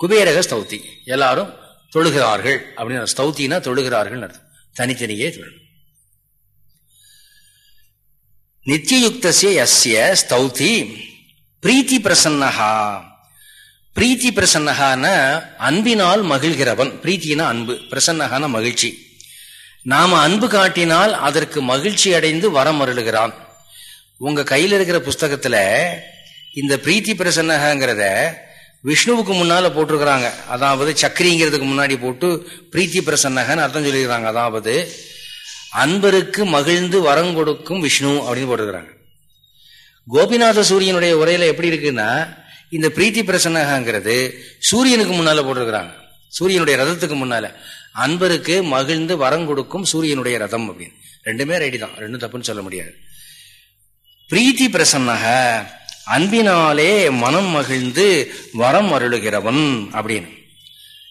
குபேரக ஸ்தௌதி எல்லாரும் தொழுகிறார்கள் அப்படின்னு ஸ்தௌத்தினா தொழுகிறார்கள் அர்த்தம். தனித்தனியே தொழு. நித்தியயுக்தசிய எஸ்ய ஸ்தௌதி பிரீத்தி பிரசன்னஹா. பிரீத்தி பிரசன்னகான அன்பினால் மகிழ்கிறவன். பிரீத்தினா அன்பு பிரசன்னகான மகிழ்ச்சி. நாம அன்பு காட்டினால் அதற்கு மகிழ்ச்சி அடைந்து வரம் அருளுகிறான். உங்க கையில இருக்கிற புஸ்தகத்துல இந்த பிரீத்தி பிரசன்னகங்கிறத விஷ்ணுவுக்கு முன்னால போட்டிருக்கிறாங்க. அதாவது சக்கரிங்கிறதுக்கு முன்னாடி போட்டு பிரீத்தி பிரசன்னகன்னு அர்த்தம் சொல்லியிருக்காங்க அதாவது அன்பருக்கு மகிழ்ந்து வரம் கொடுக்கும் விஷ்ணு அப்படின்னு போட்டிருக்கிறாங்க. கோபிநாத சூரியனுடைய உரையில எப்படி இருக்குன்னா இந்த பிரீத்தி பிரசன்னகங்கிறது சூரியனுக்கு முன்னால போட்டிருக்கிறாங்க. சூரியனுடைய ரதத்துக்கு முன்னால. அன்பருக்கு மகிழ்ந்து வரம் கொடுக்கும் சூரியனுடைய ரதம் அப்படின்னு. ரெண்டுமே ரெடி தான். ரெண்டும் தப்புன்னு சொல்ல முடியாது. பிரீத்தி பிரசன்னக அன்பினாலே மனம் மகிழ்ந்து வரம் அருளுகிறவன் அப்படின்னு.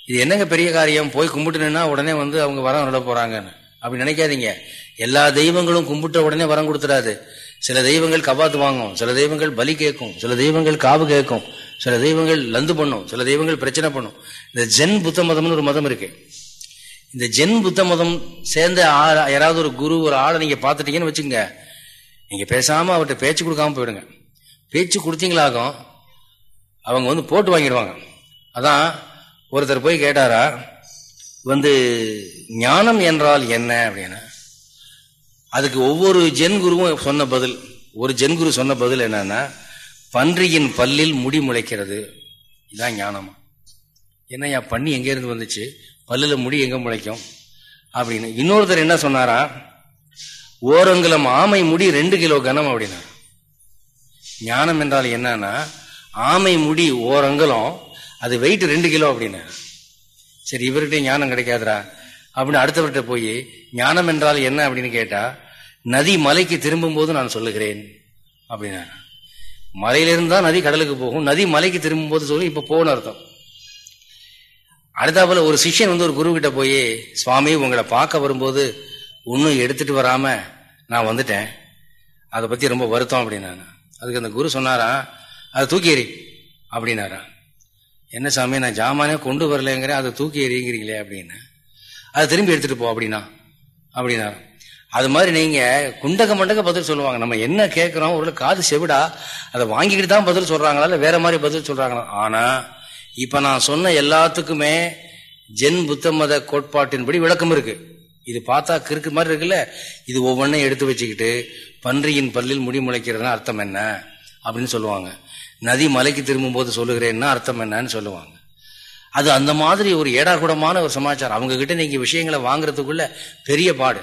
இது என்னங்க பெரிய காரியம்? போய் கும்பிட்டுனா உடனே வந்து அவங்க வரம் அருள போறாங்கன்னு. அப்படி நினைக்காதீங்க. எல்லா தெய்வங்களும் கும்பிட்ட உடனே வரம் கொடுத்துடாது. சில தெய்வங்கள் கபாத்து வாங்கும் சில தெய்வங்கள் பலி கேட்கும் சில தெய்வங்கள் காவு கேட்கும் சில தெய்வங்கள் லந்து பண்ணும் சில தெய்வங்கள் பிரச்சனை பண்ணும். இந்த ஜென் புத்த மதம்னு ஒரு மதம் இருக்கு. இந்த ஜென் புத்த மதம் சேர்ந்த யாராவது ஒரு குரு ஒரு ஆளை நீங்க பாத்துட்டீங்கன்னு வச்சுங்க நீங்க பேசாம அவர்கிட்ட பேச்சு கொடுக்காம போயிடுங்க. பேச்சு கொடுத்தீங்களாகும் அவங்க வந்து போட்டு வாங்கிடுவாங்க. அதான் ஒருத்தர் போய் கேட்டாரா வந்து ஞானம் என்றால் என்ன அப்படின்னா அதுக்கு ஒவ்வொரு ஜென் குருவும் சொன்ன பதில் ஒரு ஜென் குரு சொன்ன பதில் என்னன்னா பன்றியின் பல்லில் முடி முளைக்கிறது. இதான் ஞானம். என்ன என் பண்ணி எங்கேருந்து வந்துச்சு? பல்லுல முடி எங்க முளைக்கும்? அப்படின்னு. இன்னொருத்தர் என்ன சொன்னாரா? ஓரங்குலம் ஆமை முடி ரெண்டு கிலோ கனம் அப்படின்னா ஞானம் என்றால் என்னன்னா ஆமை முடி ஓரங்குலம் அது வெயிட் ரெண்டு கிலோ அப்படின்னு சரி இவர்கிட்ட ஞானம் கிடைக்காதரா அப்படின்னு அடுத்தவர்கிட்ட போய் ஞானம் என்றால் என்ன அப்படின்னு கேட்டா நதி மலைக்கு திரும்பும் போது நான் சொல்லுகிறேன் அப்படின்னா மலையிலிருந்து தான் நதி கடலுக்கு போகும். நதி மலைக்கு திரும்பும் போது சொல்லி இப்ப போன அர்த்தம். அடுத்தாப்புல ஒரு சிஷ்யன் வந்து ஒரு குரு கிட்ட போய் சுவாமி உங்களை பார்க்க வரும்போது ஒன்றும் எடுத்துட்டு வராம நான் வந்துட்டேன். அதை பத்தி ரொம்ப வருத்தம் அப்படின்னாங்க அதுக்கு அந்த குரு சொன்னாரா அதை தூக்கி எறி அப்படின்னாரா. என்ன சாமி நான் ஜாமானே கொண்டு வரலங்கிறேன் அதை தூக்கி எறிங்கிறீங்களே அப்படின்னு. அதை திரும்பி எடுத்துட்டு போ அப்படின்னா அப்படின்னாரு. அது மாதிரி நீங்க குண்டக மண்டக பதில் சொல்லுவாங்க. நம்ம என்ன கேட்கிறோம் ஒரு காது செவிடா அதை வாங்கிக்கிட்டு தான் பதில் சொல்றாங்களா இல்ல வேற மாதிரி பதில் சொல்றாங்களா? ஆனா இப்ப நான் சொன்ன எல்லாத்துக்குமே ஜென் புத்த மத கோட்பாட்டின்படி விளக்கம் இருக்கு. இது பார்த்தா கிறுக்கு மாதிரி இருக்குல்ல? இது ஒவ்வொன்றையும் எடுத்து வச்சுக்கிட்டு பன்றியின் பல்லில் முடி முளைக்கிறதுனா அர்த்தம் என்ன? அப்படின்னு சொல்லுவாங்க. நதி மலைக்கு திரும்பும் போது சொல்லுகிறேன்னா அர்த்தம் என்னன்னு சொல்லுவாங்க. அது அந்த மாதிரி ஒரு ஏடாகுடமான ஒரு சமாச்சாரம். அவங்க கிட்ட நீங்க விஷயங்களை வாங்குறதுக்குள்ள பெரிய பாடு.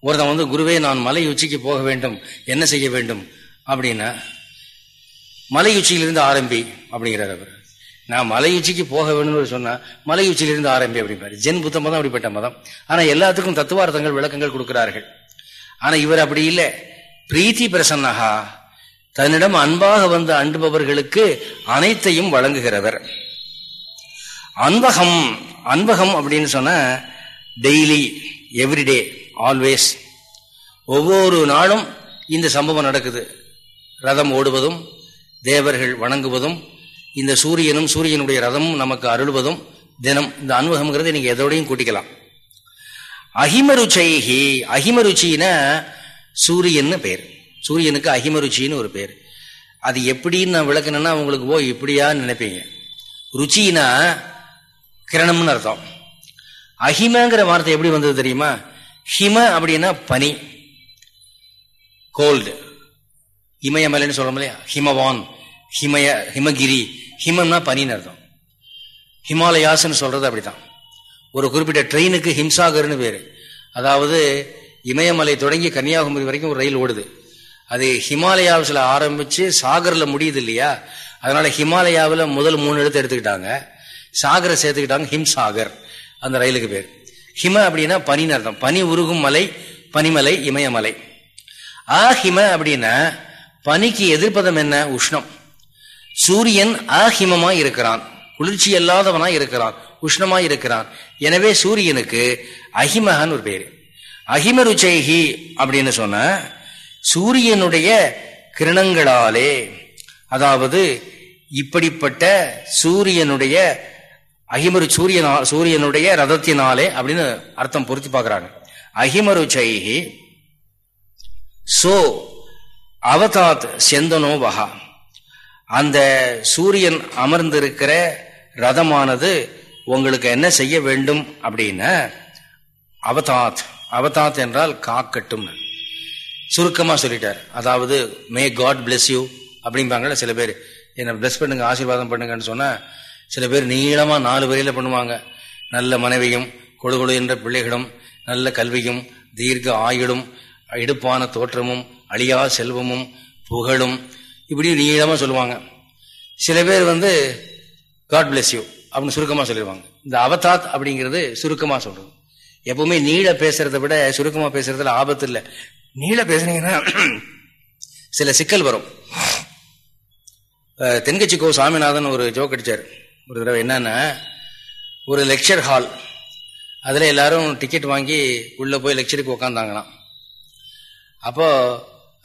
ஒருத்தன் வந்து குருவே நான் மலை உச்சிக்கு போக வேண்டும். என்ன செய்ய வேண்டும்? அப்படின்னா மலை உச்சியிலிருந்து ஆரம்பி அப்படிங்கிறார் அவர். நான் மலை உச்சிக்கு போக வேணும்னு சொன்னா மலை உச்சியிலிருந்து ஆரம்பி அப்படிம்பாரு ஜென் புத்த மதம் அப்படிப்பட்ட மதம். ஆனா எல்லாத்துக்கும் தத்துவார்த்தங்கள் விளக்கங்கள் கொடுக்கிறார்கள். ஆனா இவர் அப்படி இல்லை. பிரீத்தி பிரசன்னகா தன்னிடம் அன்பாக வந்து அன்பவர்களுக்கு அனைத்தையும் வழங்குகிறவர். அன்பகம் அன்பகம் அப்படின்னு சொன்ன டெய்லி எவ்ரிடே ஆல்வேஸ் ஒவ்வொரு நாளும் இந்த சம்பவம் நடக்குது. ரதம் ஓடுவதும் தேவர்கள் வணங்குவதும் இந்த சூரியனும் சூரியனுடைய ரதமும் நமக்கு அருள்வதும் தினம். இந்த அனுபவம்ங்கிறது நீங்க எதோடையும் கூட்டிக்கலாம். அகிமருச்சைகி அகிமருச்சின சூரியன்னு பேர். சூரியனுக்கு அகிமருச்சின்னு ஒரு பேர். அது எப்படின்னு நான் விளக்கணும்னா உங்களுக்கு ஓ இப்படியான்னு நினைப்பீங்க. ருச்சினா கிரணம்னு அர்த்தம். அஹிமங்கிற வார்த்தை எப்படி வந்தது தெரியுமா? ஹிம அப்படின்னா பனி. கோல்டு. இமயமலைன்னு சொல்றோம் இல்லையா? ஹிமவான். ஹிமய ஹிமகிரி. ஹிமம்னா பனின்னு அர்த்தம். ஹிமாலயாஸ்ன்னு சொல்றது அப்படிதான் ஒரு குறிப்பிட்ட ட்ரெயினுக்கு ஹிம்சாகர்னு பேரு. அதாவது இமயமலை தொடங்கி கன்னியாகுமரி வரைக்கும் ஒரு ரயில் ஓடுது. அது ஹிமாலயாவில் ஆரம்பிச்சு சாகர்ல முடியுது இல்லையா? அதனால ஹிமாலயாவில் முதல் மூணு எழுத்து எடுத்துக்கிட்டாங்க. சாகரை சேர்த்துக்கிட்டாங்க ஹிம்சாகர். அந்த ரயிலுக்கு பேர். ஹிம அப்படின்னா பனின்னு அர்த்தம். பனி உருகும் மலை பனிமலை இமயமலை. ஆ ஹிம அப்படின்னா பனிக்கு எதிர்ப்பதம் என்ன? உஷ்ணம். சூரியன் அஹிமமா இருக்கிறான். குளிர்ச்சி அல்லாதவனா இருக்கிறான். உஷ்ணமா இருக்கிறான். எனவே சூரியனுக்கு அஹிமகன் ஒரு பேரு. அஹிமருச்சைகி அப்படின்னு சொன்ன சூரியனுடைய கிரணங்களாலே அதாவது இப்படிப்பட்ட சூரியனுடைய அகிமரு சூரியனா சூரியனுடைய ரதத்தினாலே அப்படின்னு அர்த்தம் பொருத்தி பார்க்கிறாங்க. அகிமருச்சைகி சோ அவதாத் செந்தனோ வகா. அந்த சூரியன் அமர்ந்திருக்கிற ரதமானது உங்களுக்கு என்ன செய்ய வேண்டும் அப்படின்னா அவதாத். அவதாத் என்றால் காக்கட்டும் சுருக்கமாக சொல்லிட்டார். அதாவது மே காட் பிளெஸ் யூ அப்படிம்பாங்கல்ல சில பேர். என்னை பிளஸ் பண்ணுங்க ஆசீர்வாதம் பண்ணுங்கன்னு சொன்னால் சில பேர் நீளமாக நாலு வரையில பண்ணுவாங்க. நல்ல மனைவியும் கொழுகொழு என்ற பிள்ளைகளும் நல்ல கல்வியும் தீர்க்க ஆயுளும் இடுப்பான தோற்றமும் அழியா செல்வமும் புகழும் இப்படி நீளமா சொல்லுவாங்க. சில பேர் வந்து காட் பிளெஸ் யூ அப்படின்னு சுருக்கமாக சொல்லிடுவாங்க. இந்த அவதாத் அப்படிங்கிறது சுருக்கமாக சொல்றது. எப்பவுமே நீள பேசுறதை விட சுருக்கமாக பேசுறதுல ஆபத்து இல்லை. நீள பேசுனீங்கன்னா சில சிக்கல் வரும். தென்கட்சி கோ சாமிநாதன் ஒரு ஜோக் அடிச்சார். ஒரு தடவை என்னன்னா ஒரு லெக்சர் ஹால் அதில் எல்லாரும் டிக்கெட் வாங்கி உள்ளே போய் லெக்சருக்கு உக்காந்தாங்களாம். அப்போது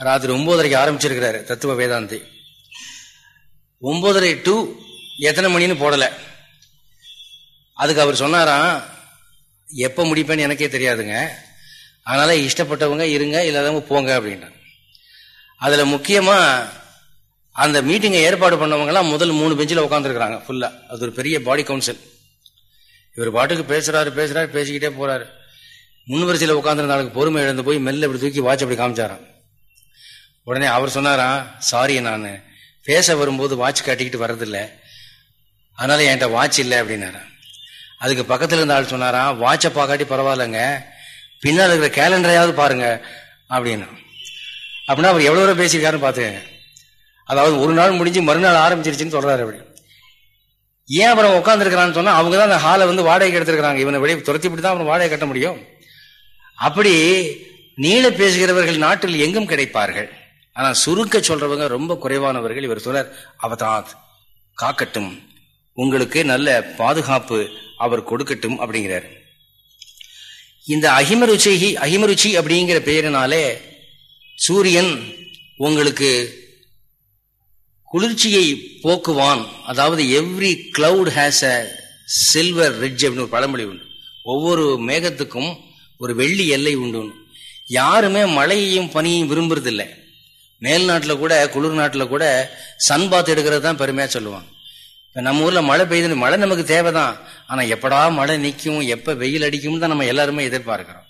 ராத்திரி ஒன்பதரைக்கு ஆரம்பிச்சிருக்கிறாரு தத்துவ வேதாந்தி. ஒன்பதரை டு எத்தனை மணின்னு போடலை. அதுக்கு அவர் சொன்னாராம் எப்போ முடிப்பேன்னு எனக்கே தெரியாதுங்க. அதனால இஷ்டப்பட்டவங்க இருங்க இல்லாதவங்க போங்க அப்படின்ட்டாங்க அதில் முக்கியமாக அந்த மீட்டிங்கை ஏற்பாடு பண்ணவங்கலாம் முதல் மூணு பெஞ்சில் உட்காந்துருக்குறாங்க ஃபுல்லாக அது ஒரு பெரிய பாடி கவுன்சில் இவர் பாட்டுக்கு பேசுறாரு பேசுறாரு பேசிக்கிட்டே போறாரு. முன் வரிசையில் உட்காந்துருந்தாளுக்கு பொறுமை இழந்து போய் மெல்ல இப்படி தூக்கி வாட்ச் அப்படி காமிச்சாரான் உடனே அவர் சொன்னாராம் சாரி நான். பேச வரும்போது வாட்ச் காட்டிக்கிட்டு வர்றதில்லை. அதனால என்கிட்ட வாட்ச் இல்லை அப்படின்னாரான் அதுக்கு பக்கத்தில் இருந்த ஆள் சொன்னாராம் வாட்சை பார்க்காட்டி பரவாயில்லைங்க. பின்னால் இருக்கிற கேலண்டரையாவது பாருங்க அப்படின்னு அப்படின்னா அவர் எவ்வளோ தூரம் பேசியிருக்காருன்னு பார்த்துக்கங்க அதாவது ஒரு நாள் முடிஞ்சு மறுநாள் ஆரம்பிச்சிருச்சுன்னு சொல்றாரு அப்படி. ஏன் அப்புறம் உட்காந்துருக்கிறான்னு சொன்னா அவங்க தான் அந்த ஹாலை வந்து வாடகைக்கு எடுத்துருக்கிறாங்க. இவனை வெளியே துரத்திப்பிட்டு தான் அவன் வாடகை கட்ட முடியும். அப்படி நீள பேசுகிறவர்கள் நாட்டில் எங்கும் கிடைப்பார்கள்? ஆனா சுருக்க சொல்றவங்க ரொம்ப குறைவானவர்கள் இவர் சொல்றார் அவதாத் காக்கட்டும். உங்களுக்கு நல்ல பாதுகாப்பு அவர் கொடுக்கட்டும் அப்படிங்கிறார். இந்த அகிமருச்சி அகிமருச்சி அப்படிங்கிற பெயரினாலே சூரியன் உங்களுக்கு குளிர்ச்சியை போக்குவான். அதாவது every cloud has a silver ridge அப்படின்னு ஒரு பழமொழி உண்டு. ஒவ்வொரு மேகத்துக்கும் ஒரு வெள்ளி எல்லை உண்டு. யாருமே மழையையும் பனியையும் விரும்புறதில்லை. மேல் நாட்டில் கூட குளிர் நாட்டில் கூட சன் பாத் எடுக்கிறது தான் பெருமையாக சொல்லுவாங்க. இப்போ நம்ம ஊரில் மழை பெய்யுது மழை நமக்கு தேவை தான் ஆனால் எப்படா மழை நிற்கும் எப்போ வெயில் அடிக்கும் தான் நம்ம எல்லாருமே எதிர்பார்க்கிறோம்.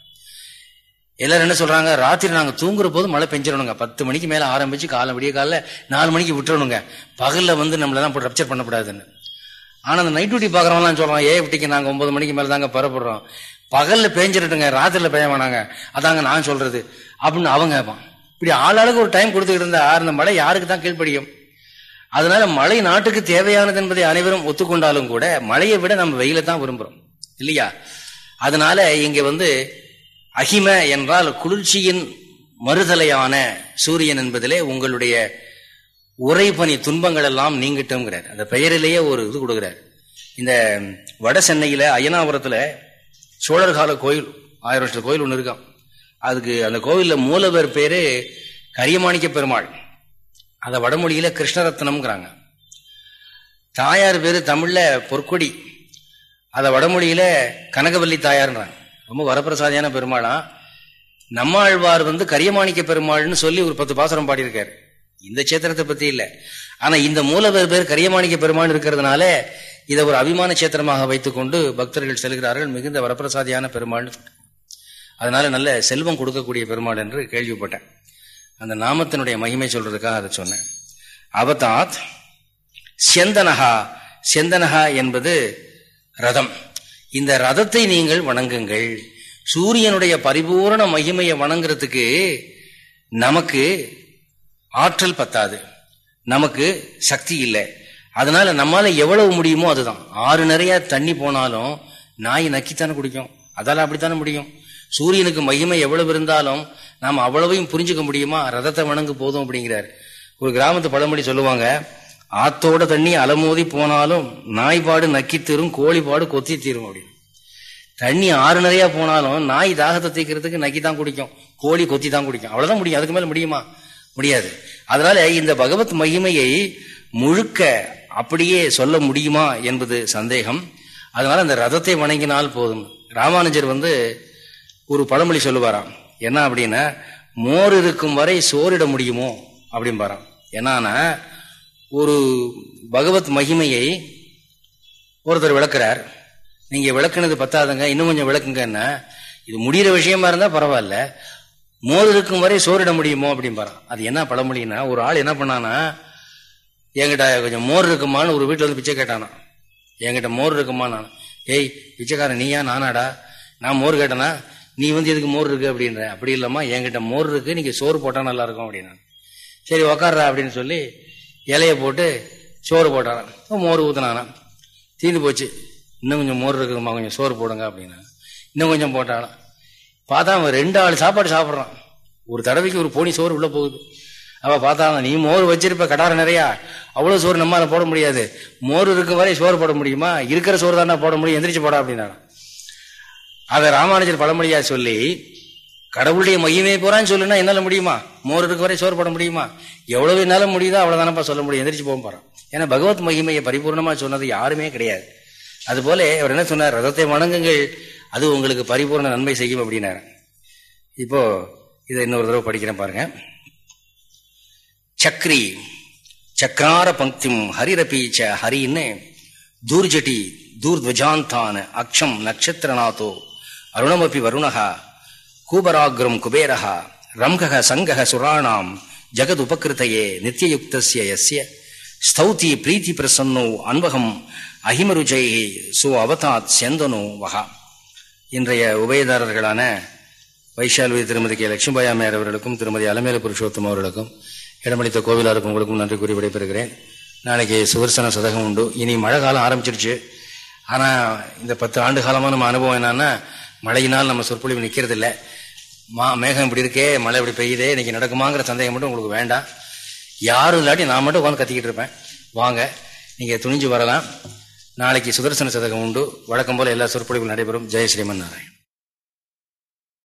எல்லாரும் என்ன சொல்றாங்க? ராத்திரி நாங்கள் தூங்குற போது மழை பெஞ்சிடணுங்க. பத்து மணிக்கு மேலே ஆரம்பிச்சு காலை விடிய காலைல நாலு மணிக்கு விட்டுறணுங்க. பகலில் வந்து நம்மளெல்லாம் போட்டு ரப்சர் பண்ணக்கூடாதுன்னு ஆனால் அந்த நைட் டியூட்டி பார்க்குறவங்களாம் சொல்கிறோம் ஏ விட்டிக்கு நாங்கள் ஒன்பது மணிக்கு மேலே தாங்க பரப்படுறோம் பகலில் பேஞ்சிடட்டுங்க ராத்திரியில் பெய்ய வேணாங்க. அதாங்க நான் சொல்கிறது அப்படின்னு அவங்க இப்படி ஆளாளுக்கு ஒரு டைம் கொடுத்துக்கிட்டு இருந்தா அந்த மழை யாருக்கு தான் கீழ்ப்படியும்? அதனால மழை நாட்டுக்கு தேவையானது என்பதை அனைவரும் ஒத்துக்கொண்டாலும் கூட மழையை விட நம்ம வெயில தான் விரும்புறோம். இல்லையா? அதனால இங்க வந்து அகிம என்றால் குளிர்ச்சியின் மறுதலையான சூரியன் என்பதிலே உங்களுடைய உரைபனி துன்பங்கள் எல்லாம் நீங்கிட்டோங்கிறார் அந்த பெயரிலேயே ஒரு இது கொடுக்கிறார். இந்த வட சென்னையில அயனாபுரத்துல சோழர்கால கோயில் ஆயிரம் வருஷத்து கோயில் ஒன்று இருக்கான் அதுக்கு அந்த கோவிலில் மூலவர் பேரு கரியமாணிக்க பெருமாள். அதை வடமொழியில கிருஷ்ணரத்னம்ங்கிறாங்க. தாயார் பேரு தமிழ்ல பொற்கொடி. அதை வடமொழியில கனகவல்லி தாயார்ன்றாங்க. ரொம்ப வரப்பிரசாதியான பெருமாளா. நம்மாழ்வார் வந்து கரியமாணிக்க பெருமாள்னு சொல்லி ஒரு பத்து பாசனம் பாடியிருக்காரு. இந்த சேத்திரத்தை பத்தி இல்லை. ஆனா இந்த மூலவர் பேர் கரியமாணிக்க பெருமாள் இருக்கிறதுனால இதை ஒரு அபிமான சேத்திரமாக வைத்துக்கொண்டு பக்தர்கள் செல்கிறார்கள். மிகுந்த வரப்பிரசாதியான பெருமாள் அதனால நல்ல செல்வம் கொடுக்கக்கூடிய பெருமாள் என்று கேள்விப்பட்டேன். அந்த நாமத்தினுடைய மகிமை சொல்றதுக்காக அதை சொன்னேன். அவதாத் செந்தனகா செந்தனகா என்பது ரதம். இந்த ரதத்தை நீங்கள் வணங்குங்கள். சூரியனுடைய பரிபூர்ண மகிமையை வணங்குறதுக்கு நமக்கு ஆற்றல் பத்தாது. நமக்கு சக்தி இல்லை. அதனால நம்மால எவ்வளவு முடியுமோ அதுதான். ஆறு நிறைய தண்ணி போனாலும் நாய் நக்கித்தானே குடிக்கும். அதால அப்படித்தானே முடியும். சூரியனுக்கு மகிமை எவ்வளவு இருந்தாலும் நாம் அவ்வளவையும் புரிஞ்சுக்க முடியுமா? ரதத்தை வணங்கு போதும் அப்படிங்கிறார். ஒரு கிராமத்து பழமொழி சொல்லுவாங்க ஆத்தோட தண்ணி அலமோதி போனாலும் நாய்பாடு நக்கி தீரும் கோழிப்பாடு கொத்தி தீரும் அப்படின்னு. தண்ணி ஆறு நிறையா போனாலும் நாய் தாகத்தை தீக்கிறதுக்கு நக்கி தான் குடிக்கும் கோழி கொத்தி தான் குடிக்கும். அவ்வளவுதான் முடியும். அதுக்கு மேல முடியுமா? முடியாது. அதனால இந்த பகவத் மகிமையை முழுக்க அப்படியே சொல்ல முடியுமா என்பது சந்தேகம். அதனால அந்த ரதத்தை வணங்கினால் போதும். ராமானுஜர் வந்து ஒரு பழமொழி சொல்லுவாராம். என்ன அப்படின்னா மோர் இருக்கும் வரை சோறிட முடியுமோ? அப்படின்பாராம் என்னன்னா ஒரு பகவத் மகிமையை ஒருத்தர் விளக்குறார். நீங்க விளக்குனது பத்தாதுங்க இன்னும் கொஞ்சம் விளக்குங்கன்னா இது முடிகிற விஷயமா இருந்தா பரவாயில்ல. மோர் இருக்கும் வரை சோறிட முடியுமோ? அப்படின்பாரான் அது என்ன பழமொழின்னா ஒரு ஆள் என்ன பண்ணானா என்கிட்ட கொஞ்சம் மோர் இருக்குமான்னு ஒரு வீட்டில் வந்து பிச்சை கேட்டானா. என்கிட்ட மோர் இருக்குமா நான் ஏய் பிச்சைக்காரன் நீயா நானாடா? நான் மோர் கேட்டேனா? நீ வந்து எதுக்கு மோர் இருக்கு அப்படின்ற? அப்படி இல்லம்மா என்கிட்ட மோர் இருக்கு நீங்க சோறு போட்டா நல்லா இருக்கும் அப்படின்னா சரி உக்காடுறா அப்படின்னு சொல்லி இலைய போட்டு சோறு போட்டானா. மோர் ஊத்தினானா தீந்து போச்சு. இன்னும் கொஞ்சம் மோர் இருக்குதுமா கொஞ்சம் சோறு போடுங்க அப்படின்னா இன்னும் கொஞ்சம் போட்டானா. பார்த்தா அவன் ரெண்டு ஆள் சாப்பாடு சாப்பிட்றான். ஒரு தடவைக்கு ஒரு போனி சோறு உள்ள போகுது. அவ பார்த்தா நீ மோர் வச்சிருப்ப கடாரம் நிறையா. அவ்வளவு சோறு நம்மளால போட முடியாது. மோர் இருக்கும் வரை சோறு போட முடியுமா? இருக்கிற சோறு தானே போட முடியும். எந்திரிச்சு போடா அப்படின்னா அதை ராமானுஜர் பழமொழியா சொல்லி கடவுளுடைய மையமே போறான்னு சொல்லுனா என்னால முடியுமா? மோர் இருக்க வரை சோறு போட முடியுமா? எவ்வளவு என்னால முடியுதோ அவ்வளவுதானப்பா சொல்ல முடியும். எந்திரிச்சு போக போறான் ஏன்னா பகவத் மகிமையை பரிபூர்ணமா சொன்னது யாருமே கிடையாது. அதுபோல அவர் என்ன சொன்னார்? ரதத்தை வணங்குங்கள். அது உங்களுக்கு பரிபூர்ண நன்மை செய்யும் அப்படின்னாரு. இப்போ இதை இன்னொரு தடவை படிக்கிறேன் பாருங்க. சக்ரி சக்ரார பங்கிம் ஹரிரபீச்ச ஹரின்னு தூர்ஜட்டி தூர்த்வஜாந்தான் அக்ஷம் நட்சத்திரநாதோ அருணமபி வருணகா கூபராக்ரம் குபேரா ரம்கக சங்கக சுராணாம் ஜகத் உபகிருத்தையே நித்தியயுக்தசிய எஸ்ய ஸ்தௌதி பிரீத்தி பிரசன்னோ அன்பகம் அஹிமருஜை சோ அவதாத் செந்தனோ வகா இன்றைய உபயதாரர்களான வைஷால்வி திருமதி கே. லட்சுமிபாய் அம்மையார் அவர்களுக்கும் திருமதி அலமேல புருஷோத்தம் அவர்களுக்கும் இடமளித்த கோவிலாருக்கும் உங்களுக்கும் நன்றி கூறி விடைபெறுகிறேன். நாளைக்கு சுவர்சன சதகம் உண்டு. இனி மழை காலம் ஆரம்பிச்சிருச்சு. ஆனால் இந்த பத்து ஆண்டு காலமாக நம்ம அனுபவம் என்னன்னா மழையினால் நம்ம சொற்பொழிவு நிற்கிறது இல்லை மா மேகம் இப்படி இருக்கே மழை இப்படி பெய்யுதே இன்னைக்கு நடக்குமாங்கிற சந்தேகம் மட்டும் உங்களுக்கு வேண்டாம். யாரும் இல்லாட்டி நான் மட்டும் உட்காந்து கத்திக்கிட்டு இருப்பேன். வாங்க நீங்கள் துணிஞ்சு வரலாம். நாளைக்கு சுதர்சன சதகம் உண்டு. வழக்கம் போல எல்லா சொற்பொழிவும் நடைபெறும். ஜெய ஸ்ரீமன் நாராயண்